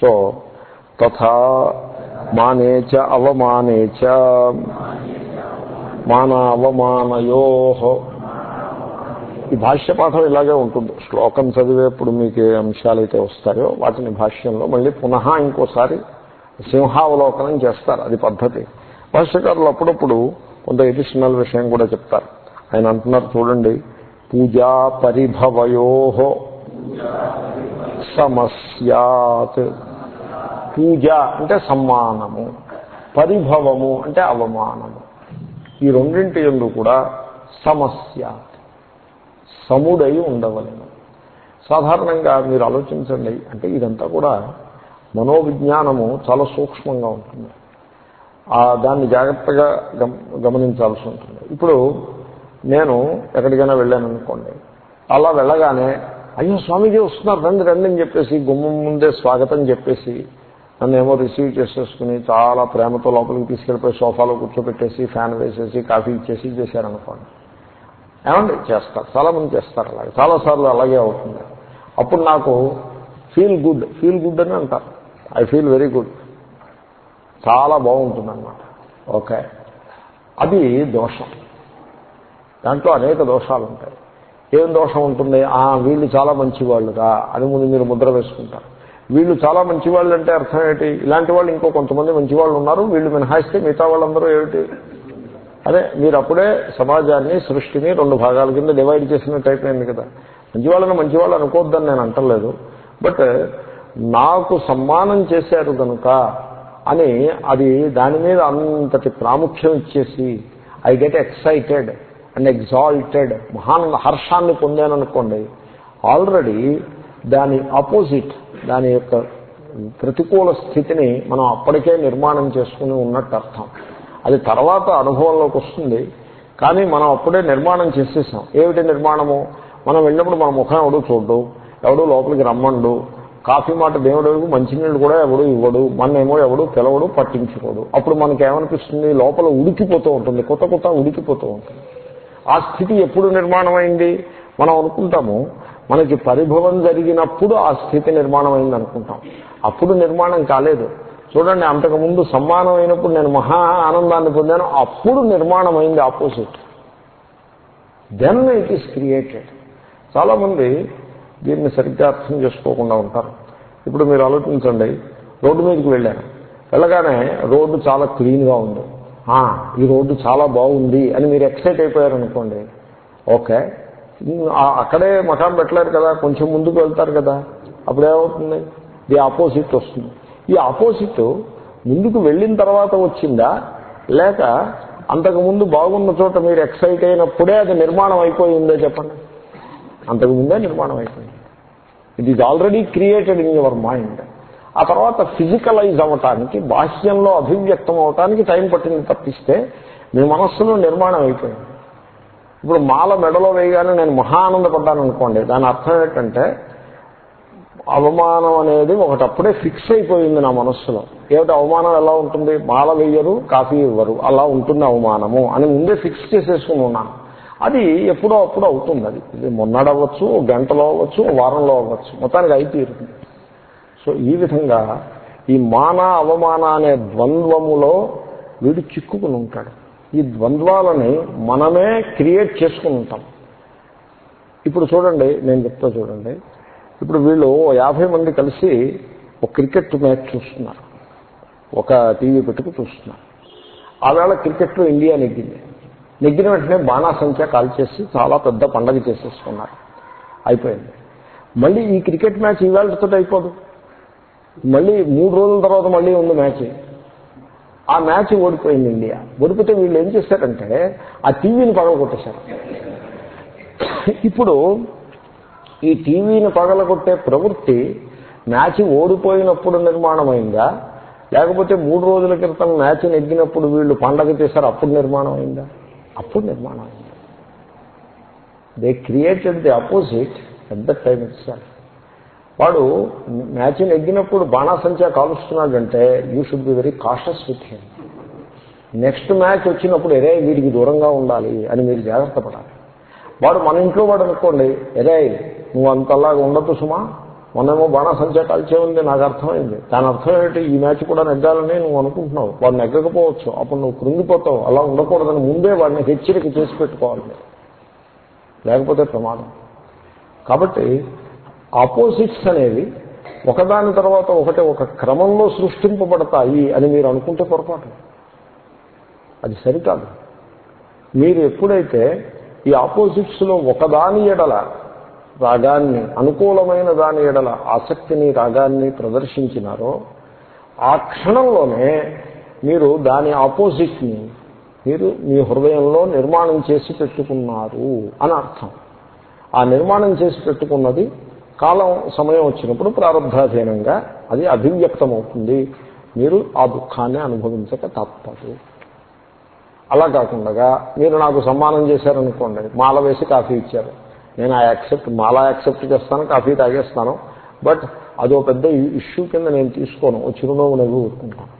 So తథా మానే చ అవమానే మాన అవమానయో ఈ భాష్య పాఠం ఇలాగే ఉంటుంది. శ్లోకం చదివేప్పుడు మీకు ఏ అంశాలైతే వస్తాయో వాటిని భాష్యంలో మళ్ళీ పునః ఇంకోసారి సింహావలోకనం చేస్తారు. అది పద్ధతి. భాష్యకారులు అప్పుడప్పుడు కొంత ఎడిషనల్ విషయం కూడా చెప్తారు. ఆయన అంటున్నారు చూడండి పూజా పరిభవయో. సమస్యాత్. పూజ అంటే సమ్మానము పరిభవము అంటే అవమానము. ఈ రెండింటి ఎందు కూడా సమస్య సముడై ఉండవలను. సాధారణంగా మీరు ఆలోచించండి అంటే ఇదంతా కూడా మనోవిజ్ఞానము చాలా సూక్ష్మంగా ఉంటుంది. దాన్ని జాగ్రత్తగా గమ గమనించాల్సి ఉంటుంది. ఇప్పుడు నేను ఎక్కడికైనా వెళ్ళాను అనుకోండి అలా వెళ్ళగానే అయ్యో స్వామీజీ వస్తున్నారు రండి రండి అని చెప్పేసి గుమ్మం ముందే స్వాగతం చెప్పేసి నన్ను ఏమో రిసీవ్ చేసేసుకుని చాలా ప్రేమతో లోపలికి తీసుకెళ్ళిపోయి సోఫాలో కూర్చోబెట్టేసి ఫ్యాన్ వేసేసి కాఫీ ఇచ్చేసి చేశారనుకోండి. ఏమండి? చేస్తారు చాలామంది చేస్తారు అలాగే. చాలాసార్లు అలాగే అవుతుంది. అప్పుడు నాకు ఫీల్ గుడ్ ఫీల్ గుడ్ అని అంటారు. ఐ ఫీల్ వెరీ గుడ్ చాలా బాగుంటుంది అనమాట ఓకే. అది దోషం. దాంట్లో అనేక దోషాలు ఉంటాయి ఏం దోషం ఉంటుంది? ఆ వీళ్ళు చాలా మంచివాళ్ళురా అని ముందు మీరు ముద్ర వేసుకుంటారు. వీళ్ళు చాలా మంచివాళ్ళు అంటే అర్థం ఏంటి? ఇలాంటి వాళ్ళు ఇంకో కొంతమంది మంచివాళ్ళు ఉన్నారు. వీళ్ళు మినహాయిస్తే మిగతా వాళ్ళందరూ ఏమిటి? అదే మీరు అప్పుడే సమాజాన్ని సృష్టిని రెండు భాగాల కింద డివైడ్ చేసినట్టు అయిపోయింది కదా. మంచివాళ్ళని మంచివాళ్ళు అనుకోవద్దని నేను అంటలేదు. బట్ నాకు సమ్మానం చేశారు కనుక అని అది దాని మీద అంతటి ప్రాముఖ్యం ఇచ్చేసి I get excited and exalted మహాన్ హర్షాన్ని పొందాననుకోండి ఆల్రెడీ దాని ఆపోజిట్ దాని యొక్క ప్రతికూల స్థితిని మనం అప్పటికే నిర్మాణం చేసుకుని ఉన్నట్టు అర్థం అది తర్వాత అనుభవంలోకి వస్తుంది కానీ మనం అప్పుడే నిర్మాణం చేసేసాం. ఏమిటి నిర్మాణము? మనం వెళ్ళినప్పుడు మన ముఖం ఎవడు చూడ్డు ఎవడు లోపలికి రమ్మండు కాఫీ మాట దేవుడు మంచినీళ్ళు కూడా ఎవడు ఇవ్వడు మన్నేమో ఎవడు పిలవడు పట్టించుకోడు. అప్పుడు మనకేమనిపిస్తుంది? లోపల ఉడికిపోతూ ఉంటుంది కొత్త కొత్త ఉడికిపోతూ ఉంటుంది. ఆ స్థితి ఎప్పుడు నిర్మాణమైంది? మనం అనుకుంటాము మనకి పరిభవం జరిగినప్పుడు ఆ స్థితి నిర్మాణం అయింది అనుకుంటాం అప్పుడు నిర్మాణం కాలేదు. చూడండి అంతకుముందు సమ్మానం అయినప్పుడు నేను మహా ఆనందాన్ని పొందాను అప్పుడు నిర్మాణం అయింది opposite. Then it is created చాలామంది దీన్ని సరిగ్గా అర్థం చేసుకోకుండా ఉంటారు. ఇప్పుడు మీరు ఆలోచించండి రోడ్డు మీదకి వెళ్ళాను. వెళ్ళగానే రోడ్డు చాలా క్లీన్గా ఉంది. ఈ రోడ్డు చాలా బాగుంది అని మీరు ఎక్సైట్ అయిపోయారనుకోండి. ఓకే. అక్కడే మకాం పెట్టలేరు కదా కొంచెం ముందుకు వెళ్తారు కదా అప్పుడు ఏమవుతుంది? ది ఆపోజిట్ వస్తుంది. ఈ ఆపోజిట్ ముందుకు వెళ్ళిన తర్వాత వచ్చిందా? లేక అంతకుముందు బాగున్న చోట మీరు ఎక్సైట్ అయినప్పుడే అది నిర్మాణం అయిపోయిందో చెప్పండి. అంతకుముందే నిర్మాణం అయిపోయింది. It is already created in your mind ఆ తర్వాత ఫిజికలైజ్ అవ్వటానికి బాహ్యంలో అభివ్యక్తం అవటానికి టైం పట్టింది తప్పిస్తే మీ మనస్సులో నిర్మాణం అయిపోయింది. ఇప్పుడు మాల మెడలో వేయగానే నేను మహా ఆనందపడ్డాను అనుకోండి. దాని అర్థం ఏంటంటే అవమానం అనేది ఒకటప్పుడే ఫిక్స్ అయిపోయింది నా మనస్సులో. ఏమిటి అవమానం ఎలా ఉంటుంది? మాల వేయరు కాఫీ ఇవ్వరు. అలా ఉంటుంది అవమానము అని ముందే ఫిక్స్ చేసేసుకుని ఉన్నాను. అది ఎప్పుడో అప్పుడు అవుతుంది. అది ఇది మొన్నడవచ్చు గంటలో అవ్వచ్చు వారంలో అవ్వచ్చు. మొత్తానికి అయితీరుతుంది సో ఈ విధంగా ఈ మాన అవమాన అనే ద్వంద్వములో వీడు చిక్కుకుని ఉంటాడు. ఈ ద్వంద్వాలని మనమే క్రియేట్ చేసుకుని ఉంటాం. ఇప్పుడు చూడండి నేను చెప్తా చూడండి. ఇప్పుడు వీళ్ళు యాభై మంది కలిసి ఒక క్రికెట్ మ్యాచ్ చూస్తున్నారు. ఒక టీవీ పెట్టుకు చూస్తున్నారు. ఆవేళ క్రికెట్లో ఇండియా నెగ్గింది. నెగ్గిన వెంటనే బాణాసంఖ్య కాల్ చేసి చాలా పెద్ద పండగ చేసేసుకున్నారు. అయిపోయింది. మళ్ళీ ఈ క్రికెట్ మ్యాచ్ ఇవాళతో అయిపోదు. మళ్ళీ మూడు రోజుల తర్వాత మళ్ళీ ఉంది మ్యాచ్. ఆ మ్యాచ్ ఓడిపోయింది ఇండియా. ఓడిపోతే వీళ్ళు ఏం చేశారంటే ఆ టీవీని పగలగొట్టేశారు. ఇప్పుడు ఈ టీవీని పగలగొట్టే ప్రవృత్తి మ్యాచ్ ఓడిపోయినప్పుడు నిర్మాణమైందా? లేకపోతే మూడు రోజుల క్రితం మ్యాచ్ నెగ్గినప్పుడు వీళ్ళు పండగ చేశారు అప్పుడు నిర్మాణం అయిందా అప్పుడు నిర్మాణం అయింది they created the opposite at the time it's వాడు మ్యాచ్ నెగ్గినప్పుడు బాణాసంచా కాలుస్తున్నాడంటే you should be very cautious with him next match వచ్చినప్పుడు ఎరే వీడికి దూరంగా ఉండాలి అని మీరు జాగ్రత్త పడాలి. వాడు మన ఇంట్లో వాడు అనుకోండి ఎరే నువ్వు అంతలాగా ఉండదు సుమా మొన్నేమో కాల్చే ఉంది నాకు అర్థమైంది. దాని అర్థం ఏంటి ఈ మ్యాచ్ కూడా నెగ్గాలని నువ్వు అనుకుంటున్నావు. వాడు నెగ్గకపోవచ్చు. అప్పుడు నువ్వు కృంగిపోతావు. అలా ఉండకూడదని ముందే వాడిని హెచ్చరిక చేసి పెట్టుకోవాలి. లేకపోతే ప్రమాదం. కాబట్టి ఆపోజిట్స్ అనేవి ఒకదాని తర్వాత ఒకటి ఒక క్రమంలో సృష్టింపబడతాయి అని మీరు అనుకుంటే పొరపాటు. అది సరికాదు. మీరు ఎప్పుడైతే ఈ ఆపోజిట్స్లో ఒకదాని ఎడల రాగాన్ని అనుకూలమైన దాని ఎడల ఆసక్తిని రాగాన్ని ప్రదర్శించినారో ఆ క్షణంలోనే మీరు దాని ఆపోజిట్ని మీరు మీ హృదయంలో నిర్మాణం చేసి పెట్టుకున్నారు అని అర్థం. ఆ నిర్మాణం చేసి పెట్టుకున్నది కాలం సమయం వచ్చినప్పుడు ప్రారంభాధీనంగా అది అభివ్యక్తమవుతుంది. మీరు ఆ దుఃఖాన్ని అనుభవించక తప్పదు. అలా కాకుండా మీరు నాకు సమ్మానం చేశారనుకోండి మాల వేసి కాఫీ ఇచ్చారు. నేను ఆ యాక్సెప్ట్ మాలా యాక్సెప్ట్ చేస్తాను కాఫీ తాగేస్తాను. బట్ అదో పెద్ద ఇష్యూ కింద నేను తీసుకోను ఓ చిరునవ్వు నవ్వు ఊరుకుంటాను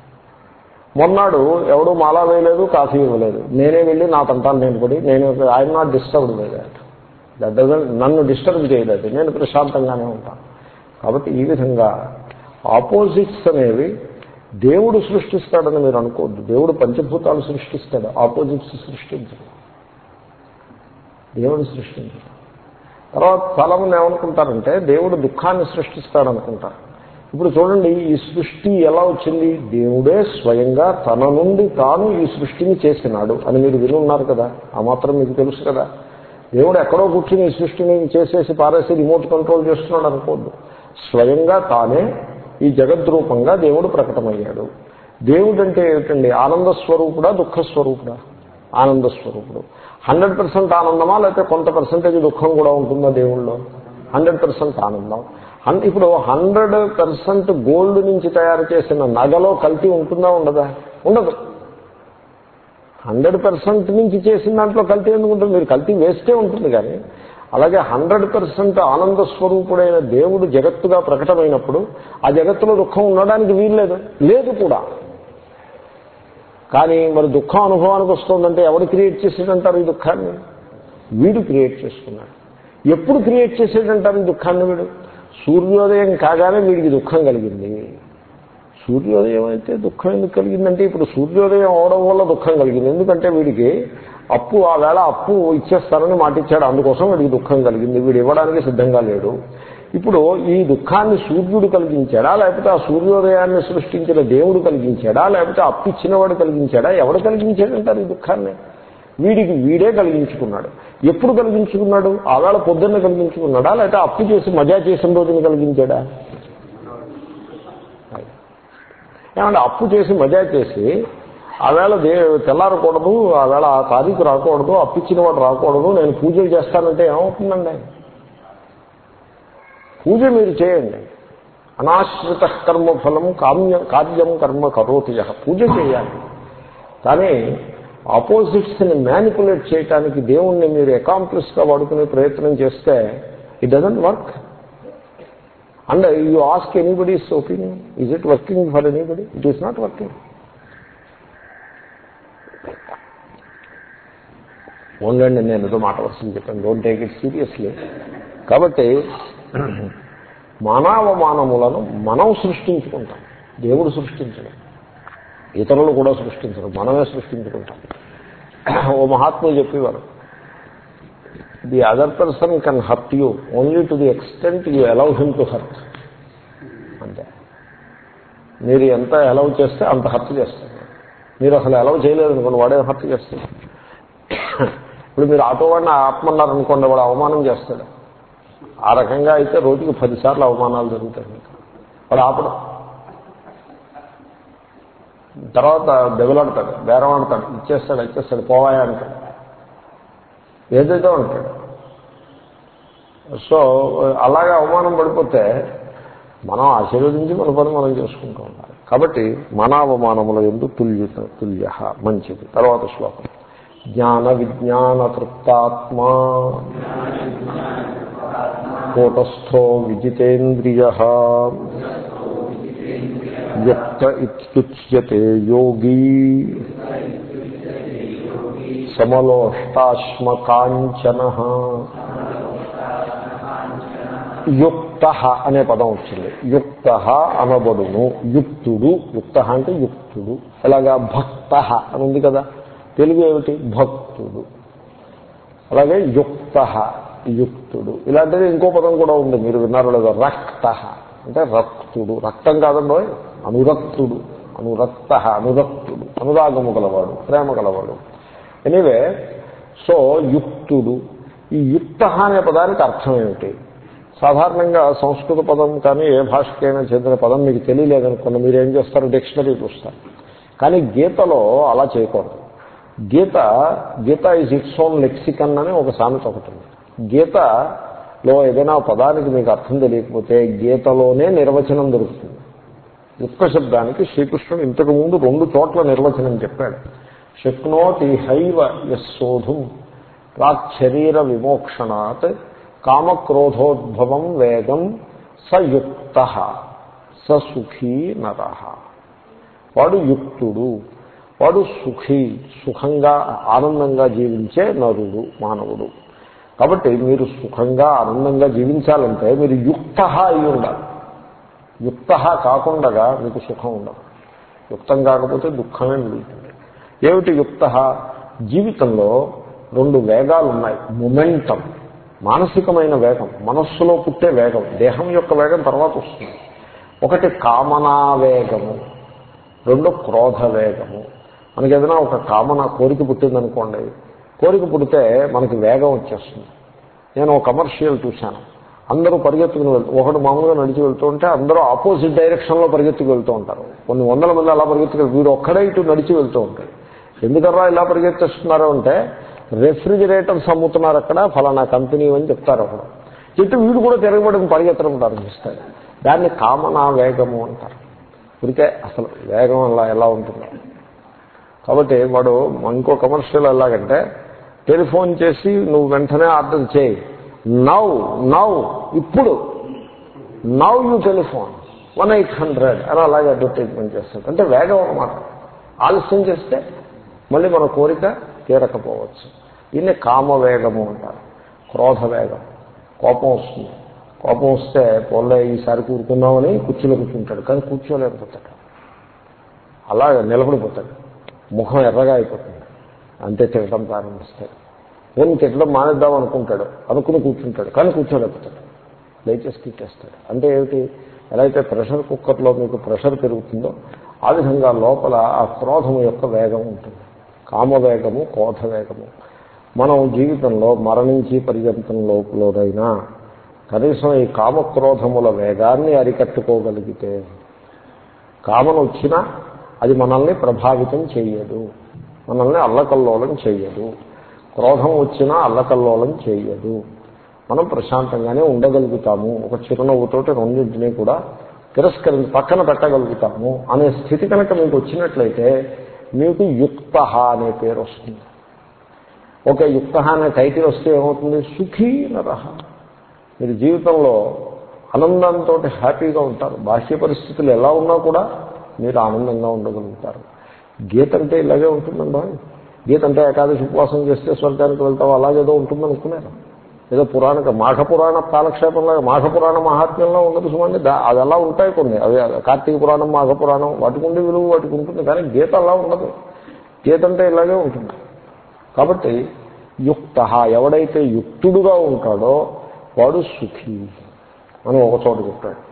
మొన్నాడు ఎవడు మాలా వేయలేదు కాఫీ ఇవ్వలేదు. నేనే వెళ్ళి నా తంటాను నేను పడి నేను I'm not disturbed by that that doesn't నన్ను డిస్టర్బ్ చేయలేదు. నేను ప్రశాంతంగానే ఉంటాను. కాబట్టి ఈ విధంగా ఆపోజిట్స్ అనేవి దేవుడు సృష్టిస్తాడని మీరు అనుకోవద్దు. దేవుడు పంచభూతాలు సృష్టిస్తాడు. ఆపోజిట్స్ సృష్టించడు దేవుడు సృష్టించడు తర్వాత చాలామంది ఏమనుకుంటారంటే దేవుడు దుఃఖాన్ని సృష్టిస్తాడు అనుకుంటారు ఇప్పుడు చూడండి ఈ సృష్టి ఎలా వచ్చింది? దేవుడే స్వయంగా తన నుండి తాను ఈ సృష్టిని చేసినాడు అని మీరు వినున్నారు కదా? ఆ మాత్రం మీకు తెలుసు కదా. దేవుడు ఎక్కడో కూర్చుని ఈ సృష్టిని చేసేసి పారేసి రిమోట్ కంట్రోల్ చేస్తున్నాడు అనుకోద్దు స్వయంగా తానే ఈ జగద్రూపంగా దేవుడు ప్రకటమయ్యాడు. దేవుడు అంటే ఏమిటండి? ఆనంద స్వరూపుడా దుఃఖ స్వరూపుడా? ఆనంద స్వరూపుడు. హండ్రెడ్ పర్సెంట్ ఆనందమా లేకపోతే కొంత పర్సెంటేజ్ దుఃఖం కూడా ఉంటుందా దేవుళ్ళలో? హండ్రెడ్ పర్సెంట్ ఆనందం. ఇప్పుడు హండ్రెడ్ పర్సెంట్ గోల్డ్ నుంచి తయారు చేసిన నగలో కల్తీ ఉంటుందా ఉండదా? ఉండదు. హండ్రెడ్ పర్సెంట్ నుంచి చేసిన దాంట్లో కల్తీ ఎందుకు ఉంటుంది మీరు కల్తీ వేస్తే ఉంటుంది కానీ అలాగే హండ్రెడ్ పర్సెంట్ ఆనంద స్వరూపుడైన దేవుడు జగత్తుగా ప్రకటమైనప్పుడు ఆ జగత్తులో దుఃఖం ఉండడానికి వీల్లేదు. లేదు కూడా. కానీ మరి దుఃఖం అనుభవానికి వస్తుందంటే ఎవరు క్రియేట్ చేసేటంటారు ఈ దుఃఖాన్ని? వీడు క్రియేట్ చేసుకున్నాడు. ఎప్పుడు క్రియేట్ చేసేటంటారు ఈ దుఃఖాన్ని వీడు? సూర్యోదయం కాగానే వీడికి దుఃఖం కలిగింది. సూర్యోదయం అయితే దుఃఖం ఎందుకు కలిగిందంటే ఇప్పుడు సూర్యోదయం అవడం వల్ల దుఃఖం కలిగింది. ఎందుకంటే వీడికి అప్పు ఆ వేళ అప్పు ఇచ్చేస్తారని మాటిచ్చాడు. అందుకోసం వీడికి దుఃఖం కలిగింది. వీడు ఇవ్వడానికి సిద్ధంగా లేడు. ఇప్పుడు ఈ దుఃఖాన్ని సూర్యుడు కలిగించాడా? లేకపోతే ఆ సూర్యోదయాన్ని సృష్టించిన దేవుడు కలిగించాడా? లేకపోతే అప్పు ఇచ్చినవాడు కలిగించాడా? ఎవడు కలిగించాడంటారు ఈ దుఃఖాన్ని? వీడికి వీడే కలిగించుకున్నాడు. ఎప్పుడు కలిగించుకున్నాడు? ఆవేళ పొద్దున్న కలిగించుకున్నాడా? లేకపోతే అప్పు చేసి మజా చేసిన రోజున కలిగించాడా? ఏమంటే అప్పు చేసి మజా చేసి ఆవేళ దే తెల్లారకూడదు ఆవేళ ఆ తారీఖు రాకూడదు అప్పిచ్చిన వాడు రాకూడదు నేను పూజలు చేస్తానంటే ఏమవుతుందండి? పూజ మీరు చేయండి. అనాశ్రిత కర్మఫలం కామ్య కార్యం కర్మ కరోతి పూజ చేయాలి. కానీ ఆపోజిట్స్ని మ్యానిపులేట్ చేయటానికి దేవుణ్ణి మీరు అకాంప్లిస్గా వాడుకునే ప్రయత్నం చేస్తే it doesn't work and you ask anybody's opinion is it working for anybody it is not working ఓన్లండి నేను ఏదో మాట వస్తుంది చెప్పాను. డోంట్ టేక్ ఇట్ సీరియస్లీ కాబట్టి మానవమానములను మనం సృష్టించుకుంటాం. దేవుడు సృష్టించడం. ఇతరులు కూడా సృష్టించడం. మనమే సృష్టించుకుంటాం. ఓ మహాత్ములు చెప్పేవారు. The other person can hurt you. Only to the extent you allow him to hurt. అంతే. మీరు ఎంత అలౌ చేస్తే అంత హర్ట్ చేస్తారు. మీరు అసలు అలౌ చేయలేదు అనుకోండి వాడే హర్ట్ చేస్తారు? ఇప్పుడు మీరు ఆటో వాడిని ఆత్మన్నారనుకోండి వాడు అవమానం చేస్తాడు. ఆ రకంగా అయితే రోజుకి పదిసార్లు అవమానాలు జరుగుతాయి మీకు. వాడు ఆపడం. తర్వాత దెబ్బలాడతాడు బేరం ఆడతాడు. ఇచ్చేస్తాడు ఇచ్చేస్తాడు పోవాయా అంటాడు. ఏదైతే ఉంటాడు. సో అలాగే అవమానం పడిపోతే మనం ఆశీర్వదించి మన పని మనం చేసుకుంటూ ఉండాలి. కాబట్టి మన అవమానముల ఎందు తుల్య తుల్య మంచిది. తర్వాత శ్లోకం. జ్ఞాన విజ్ఞాన తృప్తాత్మా. కూటస్థో విజితేంద్రియ. వ్యక్త ఇత్యుచ్యతే యోగీ. సమలోష్టాశ్మకాంచన. యుక్త అనే పదం వచ్చింది. యుక్త అనబడును. యుక్తుడు యుక్త అంటే యుక్తుడు. అలాగా భక్త అని ఉంది కదా. తెలుగు ఏమిటి? భక్తుడు. అలాగే యుక్త యుక్తుడు. ఇలాంటిది ఇంకో పదం కూడా ఉంది. మీరు విన్నారు లేదా? రక్త. అంటే రక్తుడు. రక్తం కాదండో అనురక్తుడు. అనురక్త అనురక్తుడు. అనురాగము గలవాడు ప్రేమ గలవాడు. ఎనీవే సో యుక్తుడు. ఈ యుక్త అనే పదానికి అర్థం ఏమిటి? సాధారణంగా సంస్కృత పదం కానీ ఏ భాషకైనా చెందిన పదం మీకు తెలియలేదనుకున్న మీరు ఏం చేస్తారు? డిక్షనరీ చూస్తారు. కానీ గీతలో అలా చేయకూడదు. Gita Gita is its own lexicon అని ఒక సామెత ఒకటి ఉంది. గీతలో ఏదైనా పదానికి మీకు అర్థం తెలియకపోతే గీతలోనే నిర్వచనం దొరుకుతుంది. యుక్త శబ్దానికి శ్రీకృష్ణుడు ఇంతకుముందు రెండు చోట్ల నిర్వచనం చెప్పాడు. శక్నోతి హైవ యశోధుం ప్రాక్శరీర విమోక్షణాత్ కామక్రోధోద్భవం వేగం సయుక్త స సుఖీ నర. వాడు యుక్తుడు వాడు సుఖీ సుఖంగా ఆనందంగా జీవించే నరుడు మానవుడు. కాబట్టి మీరు సుఖంగా ఆనందంగా జీవించాలంటే మీరు యుక్త అయి ఉండాలి. యుక్త కాకుండా మీకు సుఖం ఉండదు. యుక్తం కాకపోతే దుఃఖమే మిగులుతుంది. ఏమిటి యుక్త? జీవితంలో రెండు వేగాలు ఉన్నాయి మొమెంటం మానసికమైన వేగం మనస్సులో పుట్టే వేగం దేహం యొక్క వేగం తర్వాత వస్తుంది. ఒకటి కామనా వేగము రెండు క్రోధ వేగము. మనకి ఏదైనా ఒక కామన కోరిక పుట్టిందనుకోండి కోరిక పుడితే మనకి వేగం వచ్చేస్తుంది. నేను ఒక కమర్షియల్ చూశాను. అందరూ పరిగెత్తుకుని వెళ్తూ ఒకడు మామూలుగా నడిచి వెళ్తూ ఉంటే అందరూ ఆపోజిట్ డైరెక్షన్లో పరిగెత్తుకు వెళ్తూ ఉంటారు. కొన్ని వందల మంది అలా పరిగెత్తుకు వీడు ఒక్కడే ఇటు నడిచి వెళ్తూ ఉంటాడు. ఎందుకర్రా ఇలా పరిగెత్తిస్తున్నారు అంటే రెఫ్రిజిరేటర్స్ అమ్ముతున్నారు అక్కడ ఫలానా కంపెనీ అని చెప్తారు అక్కడ చెట్టు వీడు కూడా తిరగబడి పరిగెత్తడం ప్రారంభిస్తాడు. దాన్ని కామనా వేగము అంటారు. ఇదికే అసలు వేగం అలా ఎలా ఉంటుంది. కాబట్టి వాడు ఇంకో కమర్షియల్ ఎలాగంటే టెలిఫోన్ చేసి నువ్వు వెంటనే ఆర్డర్ చేయి. నవ్ నవ్ ఇప్పుడు. Now you telephone. One eight hundred అని అలాగే అడ్వర్టైజ్మెంట్ చేస్తాడు. అంటే వేగం అనమాట ఆలస్యం చేస్తే మళ్ళీ మన కోరిక తీరకపోవచ్చు. దీన్ని కామవేగము అంటారు. క్రోధ వేగం కోపం వస్తుంది. కోపం వస్తే పొల్లే ఈసారి కూరుకుందామని కుర్చీలో కూర్చుంటాడు. కానీ కూర్చోలేకపోతాడు. అలాగ నిలబడిపోతాడు. ముఖం ఎర్రగా అయిపోతుంది. అంతే తిట్టడం ప్రారంభిస్తాడు నేను తిట్టడం మానేద్దాం అనుకుంటాడు. అనుకుని కూర్చుంటాడు. కానీ కూర్చోలేకపోతాడు. దయచేసి తిట్టేస్తాడు. అంటే ఏమిటి? ఎలా అయితే ప్రెషర్ కుక్కర్లో మీకు ప్రెషర్ పెరుగుతుందో ఆ విధంగా లోపల ఆ క్రోధం యొక్క వేగం ఉంటుంది. కామవేగము క్రోధ వేగము మనం జీవితంలో మరణించి పర్యంతం లోపలైనా కనీసం ఈ కామక్రోధముల వేగాన్ని అరికట్టుకోగలిగితే కామన వచ్చినా అది మనల్ని ప్రభావితం చేయదు మనల్ని అల్లకల్లోలం చేయదు క్రోధం వచ్చినా అల్లకల్లోలం చేయదు మనం ప్రశాంతంగానే ఉండగలుగుతాము. ఒక చిరునవ్వుతోటి రెండింటినీ కూడా తిరస్కరించి పక్కన పెట్టగలుగుతాము అనే స్థితి కనుక మీకు వచ్చినట్లయితే మీకు యుక్త అనే పేరు వస్తుంది. ఓకే యుక్త అనే టైటిల్ వస్తే ఏమవుతుంది? సుఖీ నరహ మీరు జీవితంలో ఆనందంతో హ్యాపీగా ఉంటారు. బాహ్య పరిస్థితులు ఎలా ఉన్నా కూడా మీరు ఆనందంగా ఉండగలుగుతారు. గీత అంటే ఇలాగే ఉంటుందండి. గీత అంటే ఏకాదశి ఉపవాసం చేస్తే స్వర్గానికి వెళ్తావు? అలాగేదో ఉంటుందనుకున్నారు ఏదో పురాణక మాఘపురాణ కాలక్షేపంలో మహాత్మ్యంలో ఉండదు సుమండి అది అలా ఉంటాయి కొన్ని. అవి కార్తీక పురాణం మాఘపురాణం వాటికి విలువ వాటికి ఉంటుంది కానీ గీత అలా ఉండదు. గీత అంటే ఇలాగే ఉంటుంది. కాబట్టి యుక్త ఎవడైతే యుక్తుడుగా ఉంటాడో వాడు సుఖీ. అని ఒక చోట చెప్పాడు.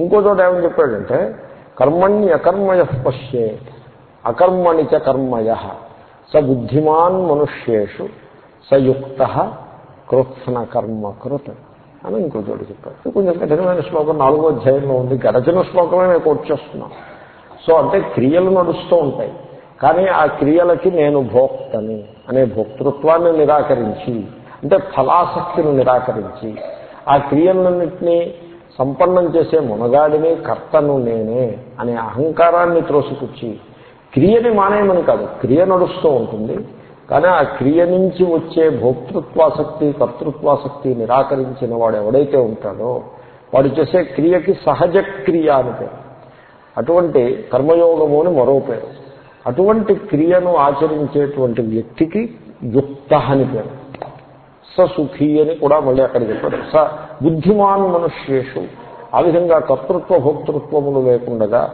ఇంకో చోట ఏమని చెప్పాడంటే కర్మణ్య అకర్మయ పశ్యే అకర్మణి చ కర్మయ స బుద్ధిమాన్ మనుష్యేషు సయుక్త కృత్న కర్మ కృత్ అని ఇంకో చోటు చెప్పాడు కొంచెం కఠినమైన శ్లోకం నాలుగో అధ్యాయంలో ఉంది. గడచిన శ్లోకమే నేను కోట్ సో అంటే క్రియలు నడుస్తూ ఉంటాయి. కానీ ఆ క్రియలకి నేను భోక్తని అనే భోక్తృత్వాన్ని నిరాకరించి అంటే ఫలాసక్తిని నిరాకరించి ఆ క్రియలన్నింటినీ సంపన్నం చేసే మునగాడిని కర్తను నేనే అనే అహంకారాన్ని త్రోసిపుచ్చి క్రియని మానేయమని కాదు క్రియ నడుస్తూ ఉంటుంది. కానీ ఆ క్రియ నుంచి వచ్చే భోక్తృత్వాసక్తి కర్తృత్వాసక్తి నిరాకరించిన వాడు ఎవడైతే ఉంటాడో వాడు చేసే క్రియకి సహజ క్రియ అని పేరు. అటువంటి కర్మయోగము అని మరో పేరు. అటువంటి క్రియను ఆచరించేటువంటి వ్యక్తికి యుక్త అని పేరు. స సుఖీ అని కూడా మళ్ళీ అక్కడ చెప్పారు. స బుద్ధిమాన్ మనుష్యేషు. ఆ విధంగా కర్తృత్వ భోక్తృత్వములు లేకుండా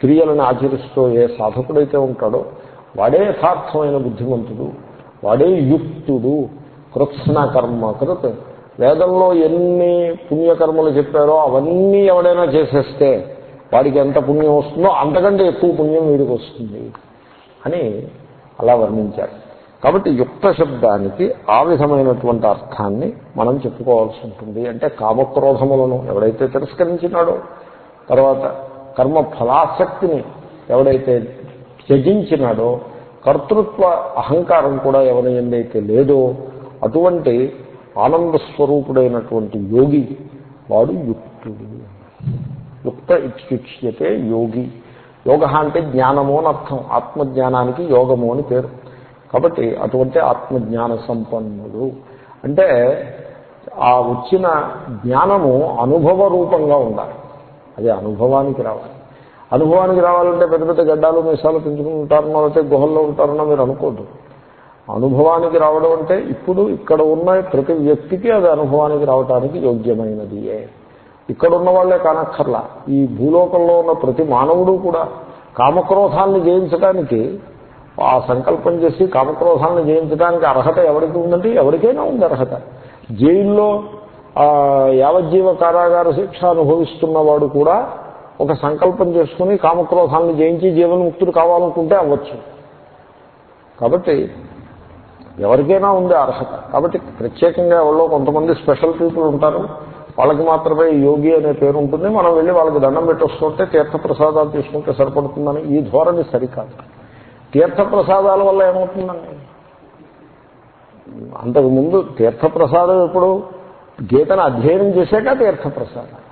క్రియలను ఆచరిస్తూ ఏ సాధకుడైతే ఉంటాడో వాడే యథార్థమైన బుద్ధిమంతుడు వాడే యుక్తుడు కృత్స్న కర్మ కృత్. వేదంలో ఎన్ని పుణ్యకర్మలు చెప్పారో అవన్నీ ఎవడైనా చేసేస్తే వాడికి ఎంత పుణ్యం వస్తుందో అంతకంటే ఎక్కువ పుణ్యం వీడికి వస్తుంది అని అలా వర్ణించారు. కాబట్టి యుక్త శబ్దానికి ఆ విధమైనటువంటి అర్థాన్ని మనం చెప్పుకోవాల్సి ఉంటుంది. అంటే కామక్రోధములను ఎవడైతే తిరస్కరించినాడో తర్వాత కర్మ ఫలాసక్తిని ఎవడైతే త్యజించినాడో కర్తృత్వ అహంకారం కూడా ఎవరి ఎందైతే లేదో అటువంటి ఆనంద స్వరూపుడైనటువంటి యోగి వాడు యుక్తుడు. యుక్త ఇత్యుచ్యతే యోగి. యోగ అంటే జ్ఞానము అని అర్థం. ఆత్మజ్ఞానానికి యోగము అని పేరు. కాబట్టి అటువంటి ఆత్మజ్ఞాన సంపన్నుడు. అంటే ఆ వచ్చిన జ్ఞానము అనుభవ రూపంగా ఉండాలి. అది అనుభవానికి రావాలి. అనుభవానికి రావాలంటే పెద్ద పెద్ద గడ్డాలు మీసాలు పెంచుకుంటారనో లేకపోతే గుహల్లో ఉంటారనో మీరు అనుకోద్దు. అనుభవానికి రావడం అంటే ఇప్పుడు ఇక్కడ ఉన్న ప్రతి వ్యక్తికి అది అనుభవానికి రావడానికి యోగ్యమైనది. ఇక్కడ ఉన్న వాళ్ళే కానక్కర్లా. ఈ భూలోకంలో ఉన్న ప్రతి మానవుడు కూడా కామక్రోధాన్ని జయించడానికి ఆ సంకల్పం చేసి కామక్రోధాన్ని జయించడానికి అర్హత ఎవరికి ఉందంటే ఎవరికైనా ఉంది అర్హత. జైల్లో యావజ్జీవ కారాగార శిక్ష అనుభవిస్తున్నవాడు కూడా ఒక సంకల్పం చేసుకుని కామక్రోధాలను జయించి జీవన్ముక్తుడు కావాలనుకుంటే అవ్వచ్చు. కాబట్టి ఎవరికైనా ఉంది అర్హత. కాబట్టి ప్రత్యేకంగా ఎవరో కొంతమంది స్పెషల్ పీపుల్ ఉంటారు. వాళ్ళకి మాత్రమే యోగి అనే పేరు ఉంటుంది. మనం వెళ్ళి వాళ్ళకి దండం పెట్టొస్తుంటే తీర్థప్రసాదాలు తీసుకుంటే సరిపడుతుందని ఈ ధోరణి సరికాదు. తీర్థప్రసాదాల వల్ల ఏమవుతుందండి? అంతకుముందు తీర్థప్రసాదం ఎప్పుడు గీతను అధ్యయనం చేశాక తీర్థప్రసాదం.